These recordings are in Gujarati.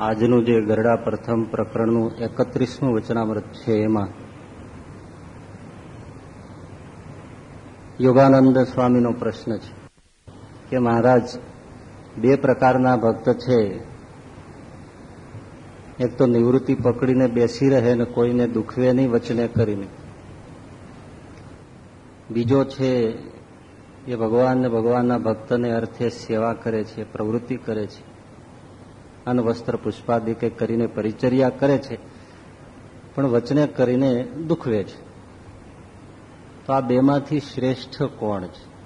આજનું જે ગરડા પ્રથમ પ્રકરણનું એકત્રીસમું વચનામૃત છે એમાં. યોગાનંદ સ્વામીનો પ્રશ્ન છે કે મહારાજ, બે પ્રકારના ભક્ત છે. એક તો નિવૃત્તિ પકડીને બેસી રહે ને કોઈને દુખવે નહીં વચને કરીને. બીજો છે એ ભગવાન ને ભગવાનના ભક્તને અર્થે સેવા કરે છે, પ્રવૃત્તિ કરે છે. અન્ન, વસ્ત્ર પુષ્પાદિકે કરીને પરિચર્યા કરે છે, પણ વચને કરીને દુખવે છે. તો આ બેમાંથી શ્રેષ્ઠ કોણ છે?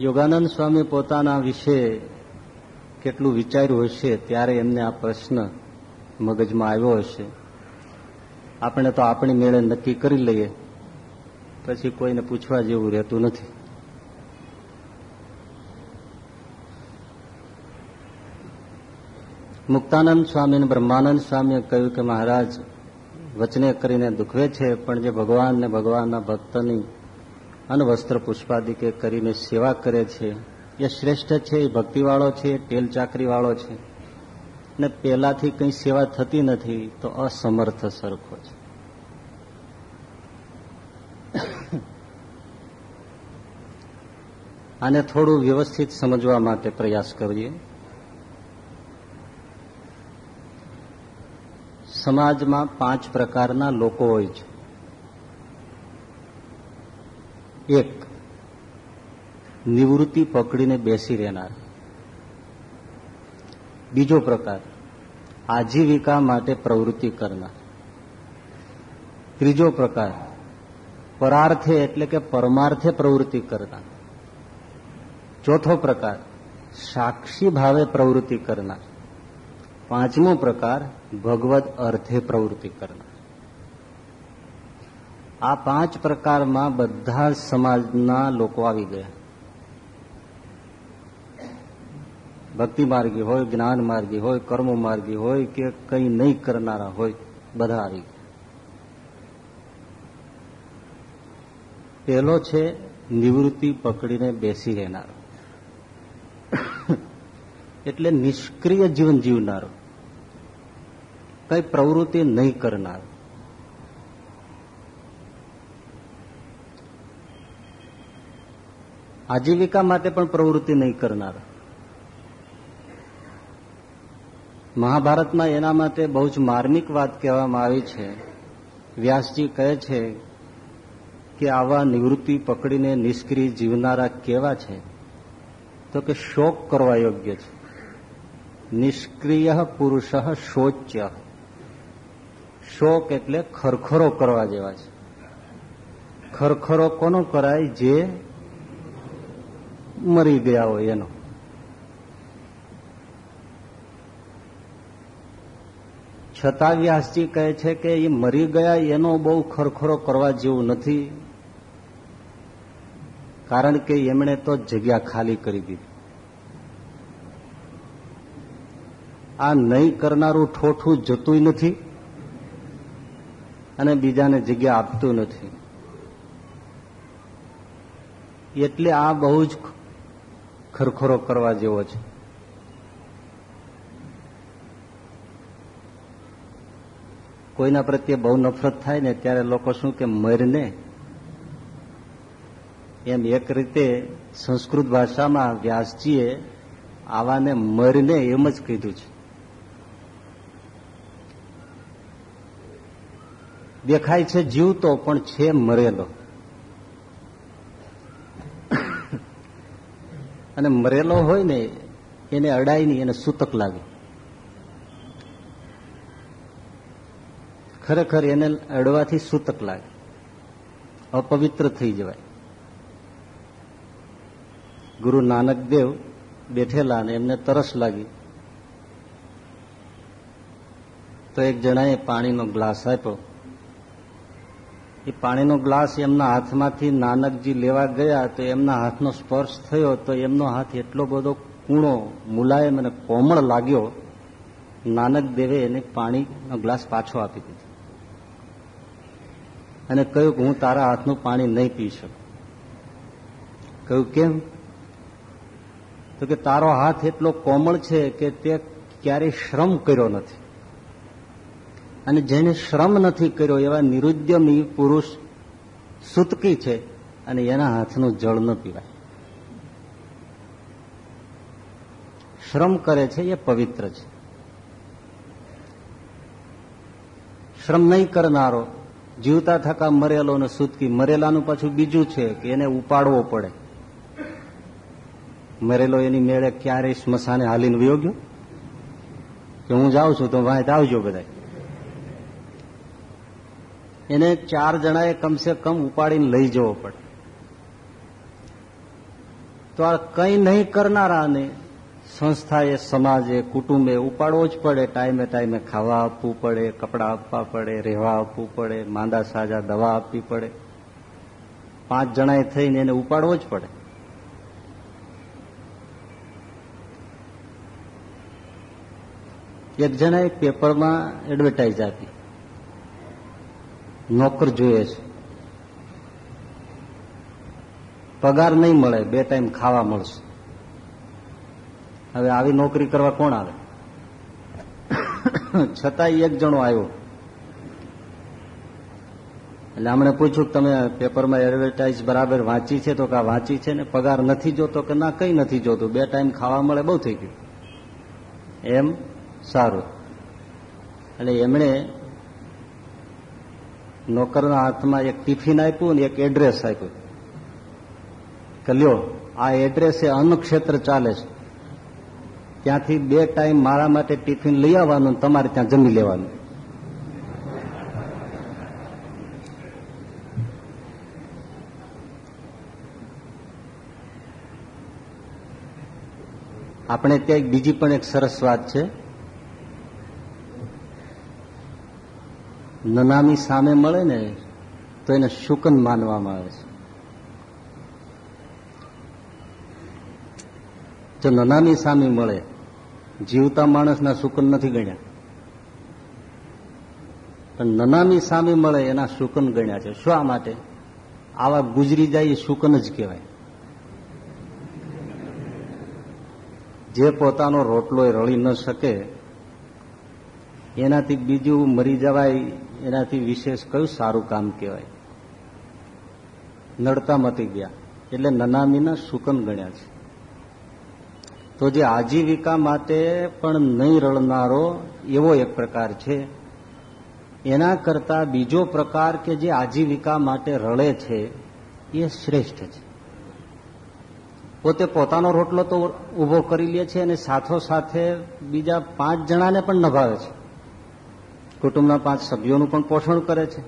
યોગાનંદ સ્વામી પોતાના વિશે કેટલું વિચાર્યું હશે ત્યારે એમને આ પ્રશ્ન મગજમાં આવ્યો હશે. આપણે તો આપણી મેળે નક્કી કરી લઈએ, પછી કોઈને પૂછવા જેવું રહેતું નથી. મુક્તાનંદ સ્વામી અને બ્રહ્માનંદ સ્વામીએ કહ્યું કે મહારાજ, વચને કરીને દુખવે છે, પણ જે ભગવાન ને ભગવાનના ભક્તની અનવસ્ત્ર પુષ્પાદિકે કરીને સેવા કરે છે, એ શ્રેષ્ઠ છે, એ ભક્તિવાળો છે ટેલ ચાકરીવાળો છે. ને પેલાથી કંઈ સેવા થતી નથી, તો અસમર્થ સરખો છે. આને થોડું વ્યવસ્થિત સમજવા માટે પ્રયાસ કરીએ. સમાજમાં પાંચ પ્રકારના લોકો હોય છે. એક, નિવૃત્તિ પકડીને બેસી રહેનાર. બીજો પ્રકાર, આજીવિકા માટે પ્રવૃત્તિ કરનાર. ત્રીજો પ્રકાર, પરાર્થે એટલે કે પરમાર્થે પ્રવૃત્તિ કરનાર. ચોથો પ્રકાર, સાક્ષી ભાવે પ્રવૃત્તિ કરનાર. પાંચમો પ્રકાર, ભગવદ અર્થે પ્રવૃત્તિ કરનાર. આ પાંચ પ્રકારમાં બધા સમાજના લોકો આવી ગયા. ભક્તિ માર્ગી હોય, જ્ઞાન માર્ગી હોય, કર્મ માર્ગી હોય કે કંઈ નહીં કરનારા હોય, બધા આવી ગયા. પહેલો છે, નિવૃત્તિ પકડીને બેસી રહેનારો. એટલે નિષ્ક્રિય જીવન જીવનારો. કઈ પ્રવૃત્તિ નહીં કરનાર. આજીવિકા માટે પણ પ્રવૃત્તિ નહીં કરનાર. મહાભારતમાં એના માટે બહુ જ માર્મિક વાત કહેવામાં આવી છે. વ્યાસજી કહે છે કે આવા નિવૃત્તિ પકડીને નિષ્ક્રિય જીવનારા કેવા છે? તો કે શોક કરવા યોગ્ય છે. નિષ્ક્રિય પુરુષ શોચ્ય. શોક એટલે ખરખરો કરવા જેવા છે. ખરખરો કોનો કરાય? જે મરી ગયા હોય એનો. છતાં વ્યાસજી કહે છે કે એ મરી ગયા એનો બહુ ખરખરો કરવા જેવું નથી. કારણ કે એમણે તો જગ્યા ખાલી કરી દીધી. આ નહીં કરનારું ઠોઠું જતું નથી અને બીજાને જગ્યા આપતું નથી. એટલે આ બહુ જ ખરખરો કરવા જેવો છે. કોઈના પ્રત્યે બહુ નફરત થાય ને ત્યારે લોકો શું કે મરને? એમ એક રીતે સંસ્કૃત ભાષામાં વ્યાસજીએ આવાને મરને એમ જ કીધું છે. દેખાય છે જીવતો પણ છે મરેલો. અને મરેલો હોય ને, એને અડાય નહીં, એને સૂતક લાગે. ખરેખર એને અડવાથી સૂતક લાગે. અપવિત્ર થઈ જવાય. ગુરુ નાનક દેવ બેઠેલા અને એમને તરસ લાગી. તો એક જણાએ પાણીનો ગ્લાસ આપ્યો. એ પાણીનો ગ્લાસ એમના હાથમાંથી નાનકજી લેવા ગયા તો એમના હાથનો સ્પર્શ થયો તો એમનો હાથ એટલો બધો કૂણો, મુલાયમ અને કોમળ લાગ્યો. નાનક દેવે એને પાણીનો ગ્લાસ પાછો આપી દીધો. અને કહ્યું કે હું તારા હાથનું પાણી નહીં પી શકું. કહ્યું, કેમ? તો કે, તારો હાથ એટલો કોમળ છે કે તે ક્યારેય શ્રમ કર્યો નથી. અને જેને શ્રમ નથી કર્યો એવા નિરુદ્યમી પુરુષ સુતકી છે અને એના હાથનું જળ ન પીવાય. શ્રમ કરે છે એ પવિત્ર છે. શ્રમ નહીં કરનારો, જીવતા થકા મરેલો ને સુતકી મરેલાનું પાછું બીજું છે કે એને ઉપાડવો પડે. મરેલો એની મેળે ક્યારેય સ્મશાને હાલીને વયો ગયો? કે હું જાઉં છું તો વાંચ આવજો બધા એને ચાર જણાએ કમસે કમ ઉપાડીને લઈ જવો પડે. તો આ કંઈ નહીં કરનારાને સંસ્થાએ, સમાજે, કુટુંબે ઉપાડવો જ પડે. ટાઈમે ટાઈમે ખાવા આપવું પડે, કપડાં આપવા પડે, રહેવા આપવું પડે, માંદા સાજા દવા આપવી પડે. પાંચ જણાએ થઈને એને ઉપાડવો જ પડે. એક જણાએ પેપરમાં એડવર્ટાઇઝ આપી. નોકર જોઈએ છે. પગાર નહીં મળે, બે ટાઈમ ખાવા મળશે. હવે આવી નોકરી કરવા કોણ આવે? છતાંય એક જણો આવ્યો. એટલે હમણે પૂછ્યું, તમે પેપરમાં એડવર્ટાઇઝ બરાબર વાંચી છે તો કે વાંચી છે ને? પગાર નથી જોતો કે ના, કઈ નથી જોતું. બે ટાઈમ ખાવા મળે, બહુ થઈ ગયું. એમ સારું. એટલે એમણે નોકરના હાથમાં એક ટિફિન આપ્યું ને એક એડ્રેસ આપ્યું. કે લ્યો, આ એડ્રેસે એ ક્ષેત્ર ચાલે છે. ત્યાંથી બે ટાઈમ મારા માટે ટિફિન લઈ આવવાનું તમારે ત્યાં જમી લેવાનું. આપણે ત્યાં બીજી પણ એક સરસ વાત છે. નનામી સામે મળે ને, તો એને શુકન માનવામાં આવે છે. જો નનામી સામે મળે, જીવતા માણસના શુકન નથી ગણ્યા. પણ નનામી સામે મળે, એના શુકન ગણ્યા છે. શા માટે? આવા ગુજરી જાય એ શુકન જ કહેવાય. જે પોતાનો રોટલો રળી ન શકે, એનાથી બીજું મરી જવાય એનાથી વિશેષ કયું સારું કામ કહેવાય? નડતા મતી ગયા. એટલે નનામીના સુકન ગણ્યા છે. તો જે આજીવિકા માટે પણ નહીં રળનારો એવો એક પ્રકાર છે. એના કરતા બીજો પ્રકાર કે જે આજીવિકા માટે રળે છે, એ શ્રેષ્ઠ છે. પોતે પોતાનો રોટલો તો ઊભો કરી લે છે અને સાથો સાથે બીજા પાંચ જણાને પણ નભાવે છે. કુટુંબના પાંચ સભ્યોનું પણ પોષણ કરે છે.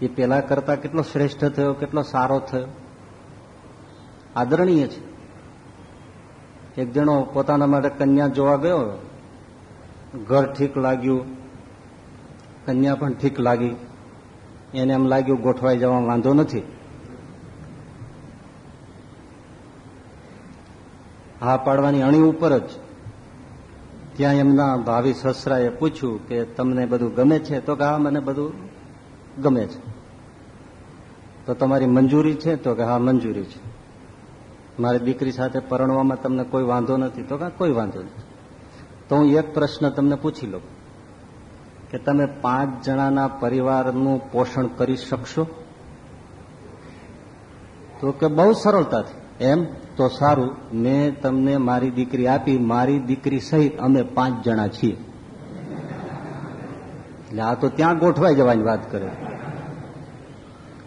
એ પેલા કરતા કેટલો શ્રેષ્ઠ થયો, કેટલો સારો થયો. આદરણીય છે. એક જણો પોતાના માટે કન્યા જોવા ગયો. ઘર ઠીક લાગ્યું. કન્યા પણ ઠીક લાગી. એને એમ લાગ્યું, ગોઠવાઈ જવા વાંધો નથી. હા પાડવાની અણી ઉપર જ ત્યાં એમના ભાવિ સસરાએ પૂછ્યું કે તમને બધું ગમે છે? તો કે હા, મને બધું ગમે છે. તો તમારી મંજૂરી છે? તો કે હા, મંજૂરી છે. મારી દીકરી સાથે પરણવામાં તમને કોઈ વાંધો નથી? તો કે કોઈ વાંધો નથી. તો હું એક પ્રશ્ન તમને પૂછી લઉં કે તમે પાંચ જણાના પરિવારનું પોષણ કરી શકશો? તો કે બહુ સરળતાથી. એમ? તો સારું, મેં તમને મારી દીકરી આપી, મારી દીકરી સહિત અમે પાંચ જણા છીએ. એટલે આ તો ત્યાં ગોઠવાઈ જવાની વાત કરે.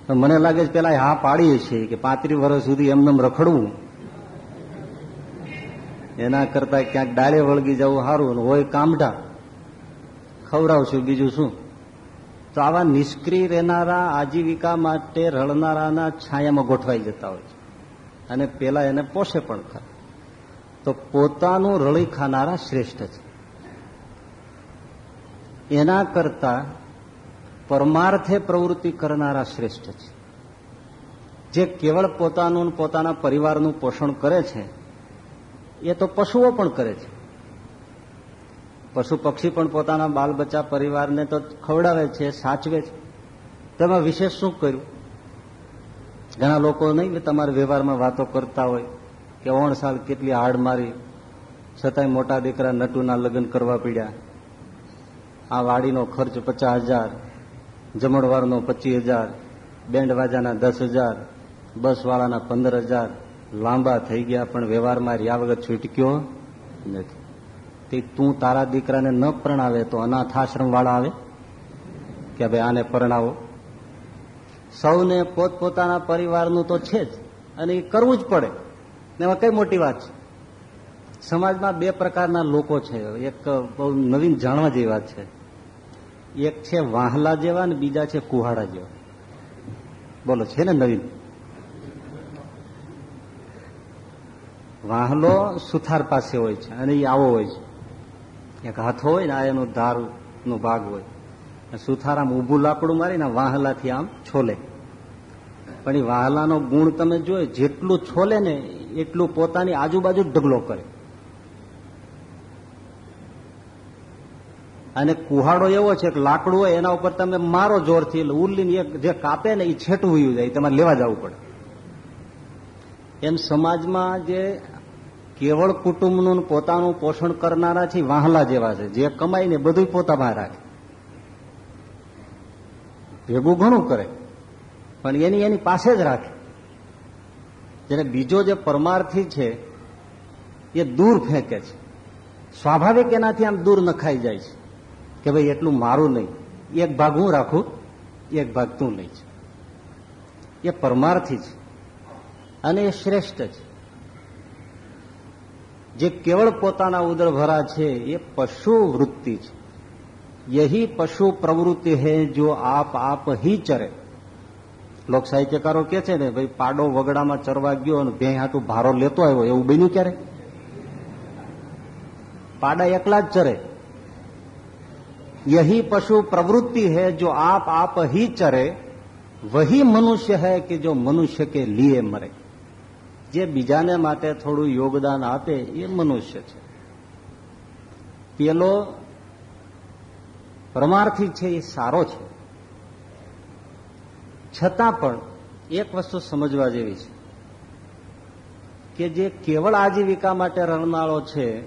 મને લાગે છે પેલા હા પાડીએ છીએ કે પાંત્રીસ વર્ષ સુધી એમનેમ રખડવું. એના કરતા ક્યાંક ડાળે વળગી જવું સારું હોય કામઢા. ખવડાવશું બીજું શું? તો આવા નિષ્ક્રિય રહેનારા, આજીવિકા માટે રળનારાના છાયામાં ગોઠવાઈ જતા હોય છે. અને પેલા એને પોષે પણ ખરા. તો પોતાનું રળી ખાનારા શ્રેષ્ઠ છે. એના કરતા પરમાર્થે પ્રવૃત્તિ કરનારા શ્રેષ્ઠ છે. જે કેવળ પોતાનું પોતાના પરિવારનું પોષણ કરે છે, એ તો પશુઓ પણ કરે છે. પશુ પક્ષી પણ પોતાના બાલ બચ્ચા પરિવારને તો ખવડાવે છે, સાચવે છે. તેમાં વિશેષ શું કર્યું? ઘણા લોકો નહીં તમારા વ્યવહારમાં વાતો કરતા હોય કે ઓણ સાલ કેટલી હાડ મારી, છતાંય મોટા દીકરા નટુના લગ્ન કરવા પડ્યા. આ વાડીનો ખર્ચ પચાસ હજાર, જમણવારનો પચીસ હજાર બેન્ડ વાજાના દસ હજાર, બસવાળાના પંદર હજાર, લાંબા થઈ ગયા પણ વ્યવહારમાં રહ્યા વગર છૂટક્યો નથી. તે તું તારા દીકરાને ન પરણાવે તો અનાથાશ્રમ વાળા આવે? કે ભાઈ આને પરણાવો? સૌને પોતપોતાના પરિવારનું તો છે જ, અને એ કરવું જ પડે. એમાં કઈ મોટી વાત છે? સમાજમાં બે પ્રકારના લોકો છે. એક બહુ નવીન જાણવા જેવી વાત છે. એક છે વાહલા જેવા ને બીજા છે કુહાડા જેવા. બોલો, છે ને નવીન? વાહલો સુથાર પાસે હોય છે અને એ આવો હોય છે. એક હાથો હોય ને આ એનો ધારનો ભાગ હોય. સુથાર આમ ઊભું લાકડું મારીને વાહલાથી આમ છોલે. પણ એ વાહલાનો ગુણ તમે જોયો, જેટલું છોલે ને એટલું પોતાની આજુબાજુ ઢગલો કરે. અને કુહાડો એવો છે કે લાકડું હોય એના ઉપર તમે મારો જોરથી એટલે ઉલ્લીને એક જે કાપે ને એ છેટું વયું જાય, તમારે લેવા જવું પડે. એમ સમાજમાં જે કેવળ કુટુંબનું પોતાનું પોષણ કરનારા છે વાહલા જેવા છે, જે કમાઈને બધું પોતામાં રાખે. ભેગું ઘણું કરે. પણ એની એની પાસે જ રાખે. જેને બીજો જે પરમાર્થી છે, એ દૂર ફેંકે છે. સ્વાભાવિક એનાથી આમ દૂર નખાઈ જાય છે. કે ભાઈ એટલું મારું નહીં. એક ભાગ હું રાખું, એક ભાગ તું લઈ છે. એ પરમાર્થી છે. અને એ શ્રેષ્ઠ છે. જે કેવળ પોતાના ઉદરભરા છે, એ પશુ વૃત્તિ છે. यही પશુ પ્રવૃત્તિ હે જો આપ આપ હી ચરે લોક સાહિત્યકારો કે છે ને ભાઈ પાડો વગડામાં ચરવા ગયો અને ભે હાટું ભારો લેતો આવ્યો, એવું બન્યું ક્યારે? પાડા એકલા જ ચરે. યહી પશુ પ્રવૃત્તિ હે જો આપ આપ હી ચરે, વહી મનુષ્ય હે કે જો મનુષ્ય કે લીએ મરે. જે બીજાને માટે થોડું યોગદાન આપે એ મનુષ્ય છે. પેલો પરમાર્થી છે એ સારો છે. છતાં પણ એક વસ્તુ સમજવા જેવી છે કે જે કેવળ આજીવિકા માટે રણનાળો છે,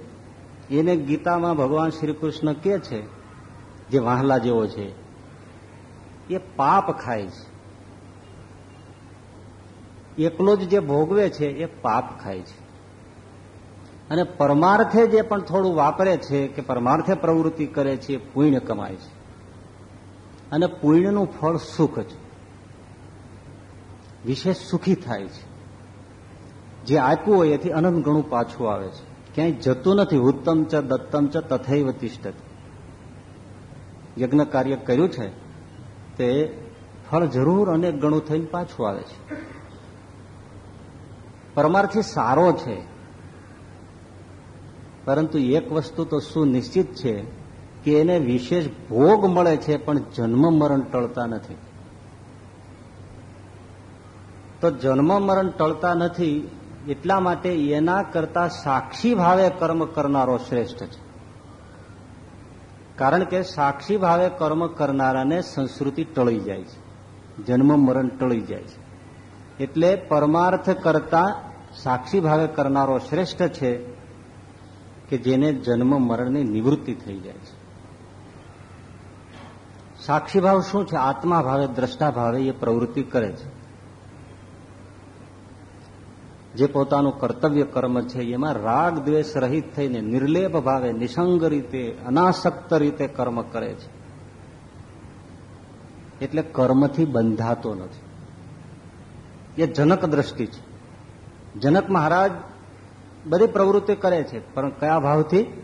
એને ગીતામાં ભગવાન શ્રી કૃષ્ણ કે છે, જે વાહલા જેવો છે, એ પાપ ખાય છે. એકલો જ જે ભોગવે છે, એ પાપ ખાય છે. અને પરમાર્થે જે પણ થોડું વાપરે છે કે પરમાર્થે પ્રવૃત્તિ કરે છે પુણ્ય કમાય છે. અને પુણ્યનું ફળ સુખ છે. વિશેષ સુખી થાય છે. જે આપ્યું હોય એથી અનંત ગણું પાછું આવે છે. ક્યાંય જતું નથી, ઉત્તમ ચ, દત્તમ ચ, તથૈવ તિષ્ઠત યજ્ઞ કાર્ય કર્યું છે, તે ફળ જરૂર અનેક ગણું થઈને પાછું આવે છે. પરમાર્થી સારો છે. પરંતુ એક વસ્તુ તો સુનિશ્ચિત છે કે એને વિશેષ ભોગ મળે છે, પણ જન્મ મરણ ટળતા નથી. તો જન્મ મરણ ટળતા નથી એટલા માટે એના કરતા સાક્ષી ભાવે કર્મ કરનારો શ્રેષ્ઠ છે. કારણ કે સાક્ષી ભાવે કર્મ કરનારાને સંસ્કૃતિ ટળી જાય છે. જન્મ મરણ ટળી જાય છે. એટલે પરમાર્થ કરતા સાક્ષી ભાવે કરનારો શ્રેષ્ઠ છે કે જેને જન્મ મરણની નિવૃત્તિ થઈ જાય છે. સાક્ષી ભાવ શું છે? આત્મા ભાવે દ્રષ્ટા ભાવે એ પ્રવૃત્તિ કરે છે. જે પોતાનું કર્તવ્ય કર્મ છે, એમાં રાગ દ્વેષ રહિત થઈને નિર્લેપ ભાવે, નિસંગ રીતે, અનાસક્ત રીતે કર્મ કરે છે. એટલે કર્મથી બંધાતો નથી. એ જનક દ્રષ્ટિ છે. જનક મહારાજ બધી પ્રવૃત્તિ કરે છે, પણ કયા ભાવથી?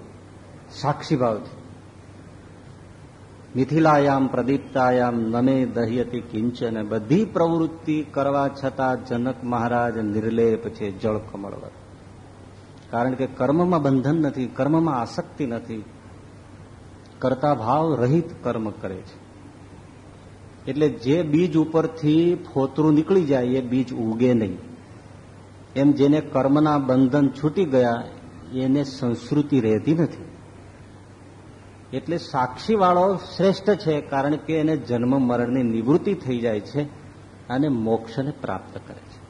સાક્ષી ભાવથી મિથિલાયામ, પ્રદીપ્તાયામ, નમે દહ્યતી કિંચન, બધી પ્રવૃત્તિ કરવા છતાં જનક મહારાજ નિર્લેપ છે, જળ કમળવર કારણ કે કર્મમાં બંધન નથી, કર્મમાં આસક્તિ નથી. કરતા ભાવ રહિત કર્મ કરે છે. એટલે જે બીજ ઉપરથી ફોતરું નીકળી જાય, એ બીજ ઉગે નહીં. એમ જેને કર્મના બંધન છૂટી ગયા, એને સંસ્કૃતિ રહેતી નથી. એટલે સાક્ષી વાળો શ્રેષ્ઠ છે કારણ કે એને જન્મ મરણની નિવૃત્તિ થઈ જાય છે અને મોક્ષને પ્રાપ્ત કરે છે.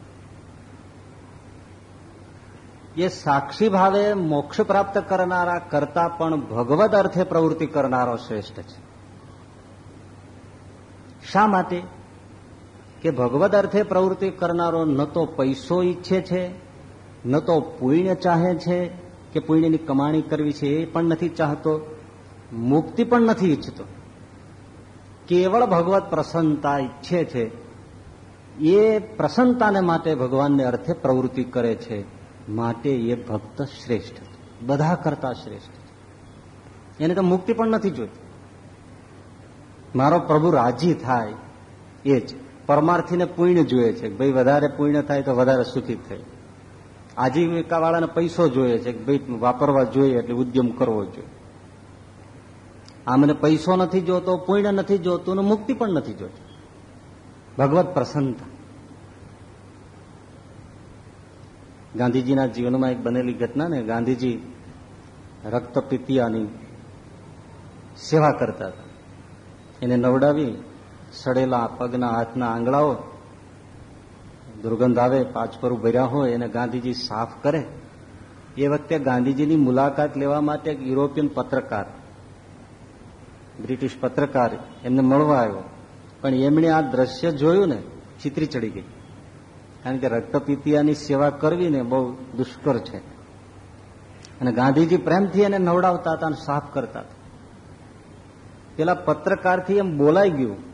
એ સાક્ષી ભાવે મોક્ષ પ્રાપ્ત કરનારા કરતા પણ ભગવદ અર્થે પ્રવૃત્તિ કરનારો શ્રેષ્ઠ છે. શા માટે? કે ભગવદ અર્થે પ્રવૃત્તિ કરનારો ન તો પૈસો ઈચ્છે છે, ન તો પુણ્ય ચાહે છે કે પુણ્યની કમાણી કરવી છે, એ પણ નથી ચાહતો, મુક્તિ પણ નથી ઈચ્છતો. કેવળ ભગવત પ્રસન્નતા ઈચ્છે છે, એ પ્રસન્નતાને માટે ભગવાનને અર્થે પ્રવૃત્તિ કરે છે, માટે એ ભક્ત શ્રેષ્ઠ બધા કરતા શ્રેષ્ઠ એને તો મુક્તિ પણ નથી જોઈતી. મારો પ્રભુ રાજી થાય, એ જ. પરમાર્થીને પુણ્ય જોઈએ છે ભાઈ વધારે પુણ્ય થાય તો વધારે સુખી થાય આજીવિકા વાળાને પૈસો જોઈએ છે ભાઈ વાપરવા જોઈએ એટલે ઉદ્યમ કરવો જોઈએ. આ મને પૈસો નથી જોતો, પુણ્ય નથી જોતું અને મુક્તિ પણ નથી જોતું. ભગવત પ્રસન્નતા. ગાંધીજીના જીવનમાં એક બનેલી ઘટના ને ગાંધીજી રક્તપિતિયાની સેવા કરતા હતા. એને નવડાવી સડેલા પગના હાથના આંગળાઓ દુર્ગંધ આવે, પાછપરું ભર્યા હોય, એને ગાંધીજી સાફ કરે. એ વખતે ગાંધીજીની મુલાકાત લેવા માટે એક યુરોપિયન પત્રકાર, બ્રિટિશ પત્રકાર એમને મળવા આવ્યો. પણ એમણે આ દ્રશ્ય જોયું ને, ચિત્રી ચડી ગઈ. કારણ કે રક્તપીતિયાની સેવા કરવી ને બહુ દુષ્કર છે. અને ગાંધીજી પ્રેમથી એને નવડાવતા હતા અને સાફ કરતા હતા. પેલા પત્રકારથી એમ બોલાઈ ગયું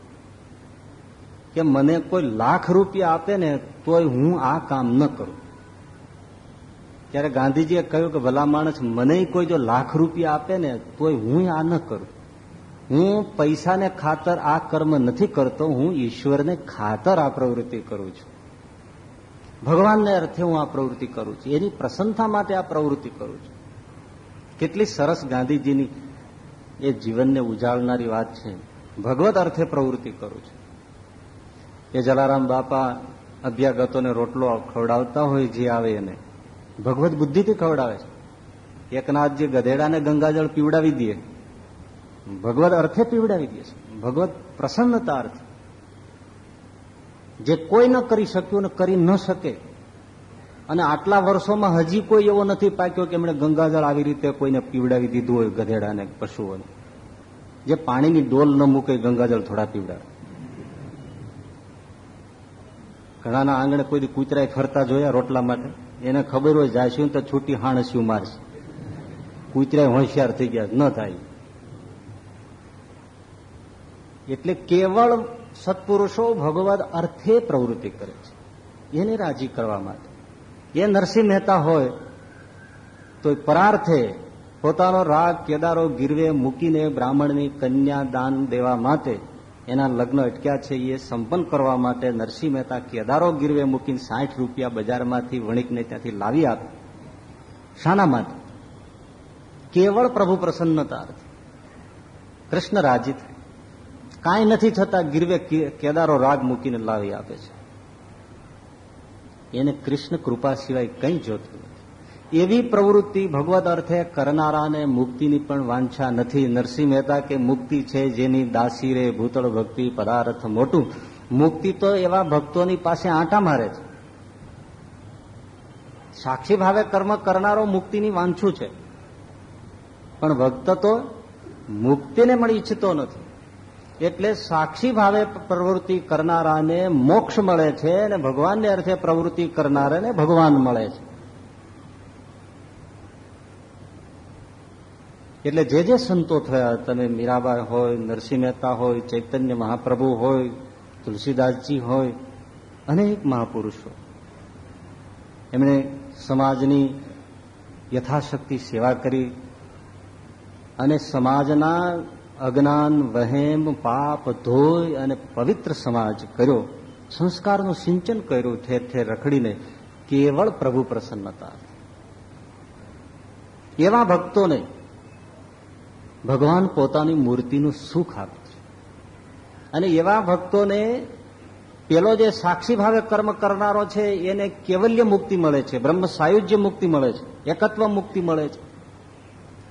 કે મને કોઈ લાખ રૂપિયા આપે ને તોય હું આ કામ ન કરું. ત્યારે ગાંધીજીએ કહ્યું કે ભલા માણસ મને કોઈ જો લાખ રૂપિયા આપે ને તોય હું આ ન કરું. હું પૈસાને ખાતર આ કર્મ નથી કરતો, હું ઈશ્વરને ખાતર આ પ્રવૃત્તિ કરું છું. ભગવાનને અર્થે હું આ પ્રવૃત્તિ કરું છું. એની પ્રસન્નતા માટે આ પ્રવૃત્તિ કરું છું. કેટલી સરસ ગાંધીજીની એ જીવનને ઉજાળનારી વાત છે. ભગવત અર્થે પ્રવૃત્તિ કરું છું. એ જલારામ બાપા અભ્યાગતોને રોટલો ખવડાવતા હોય જે આવે એને. ભગવત બુદ્ધિથી ખવડાવે છે. એકનાથજી ગધેડાને ગંગાજળ પીવડાવી દે ભગવત અર્થે પીવડાવી દે છે. ભગવત પ્રસન્નતા અર્થે. જે કોઈ ન કરી શક્યું ને કરી ન શકે, અને આટલા વર્ષોમાં હજી કોઈ એવો નથી પાક્યો કે એમણે ગંગાજળ આવી રીતે કોઈને પીવડાવી દીધું હોય ગધેડાને, પશુઓને. જે પાણીની ડોલ ન મૂકે, ગંગાજળ થોડા પીવડાવે. ઘણાના આંગણે કોઈ કૂતરાએ ફરતા જોયા રોટલા માટે. એને ખબર હોય જાય શું તો છૂટી હાણસ્યું મારશે. કૂતરાએ હોશિયાર થઈ ગયા, ન થાય. એટલે કેવળ સત્પુરુષો ભગવદ અર્થે પ્રવૃત્તિ કરે છે. એને રાજી કરવા માટે. એ નરસિંહ મહેતા હોય તો પરાર્થે પોતાનો રાગ કેદારો ગીરવે મૂકીને બ્રાહ્મણની કન્યા દાન દેવા માટે એના લગ્ન અટક્યા છે, એ સંપન્ન કરવા માટે નરસિંહ મહેતા કેદારો ગીરવે મૂકીને સાઠ રૂપિયા બજારમાંથી વણિકને ત્યાંથી લાવી આપે. શાના માટે? કેવળ પ્રભુ પ્રસન્નતા કૃષ્ણ રાજી કાંઈ નથી થતા ગીરવે કેદારો રાગ મૂકીને લાવી આપે છે. એને કૃષ્ણ કૃપા સિવાય કંઈ જોતું એવી પ્રવૃત્તિ ભગવદ અર્થે કરનારાને મુક્તિની પણ વાંછા નથી. નરસિંહ મહેતા કે મુક્તિ છે જેની દાસી રે ભૂતળ ભક્તિ પદાર્થ મોટું. મુક્તિ તો એવા ભક્તોની પાસે આંટા મારે છે. સાક્ષી ભાવે કર્મ કરનારો મુક્તિની વાંછું છે. પણ ભક્ત તો મુક્તિને મળી ઈચ્છતો નથી. એટલે સાક્ષી ભાવે પ્રવૃત્તિ કરનારાને મોક્ષ મળે છે અને ભગવાનને અર્થે પ્રવૃત્તિ કરનારાને ભગવાન મળે છે. એટલે જે જે સંતો થયા તમે મીરાબાઈ હોય, નરસિંહ મહેતા હોય, ચૈતન્ય મહાપ્રભુ હોય, તુલસીદાસજી હોય અનેક મહાપુરુષો. એમણે સમાજની યથાશક્તિ સેવા કરી અને સમાજના અજ્ઞાન, વહેમ, પાપ ધોય અને પવિત્ર સમાજ કર્યો. સંસ્કારનું સિંચન કર્યું ઠેર ઠેર રખડીને કેવળ પ્રભુ પ્રસન્નતા. એવા ભક્તોને ભગવાન પોતાની મૂર્તિનું સુખ આપે છે. અને એવા ભક્તોને પેલો જે સાક્ષી ભાવે કર્મ કરનારો છે, એને કેવલ્ય મુક્તિ મળે છે, બ્રહ્મ સાયુજ્ય મુક્તિ મળે છે, એકત્વ મુક્તિ મળે છે.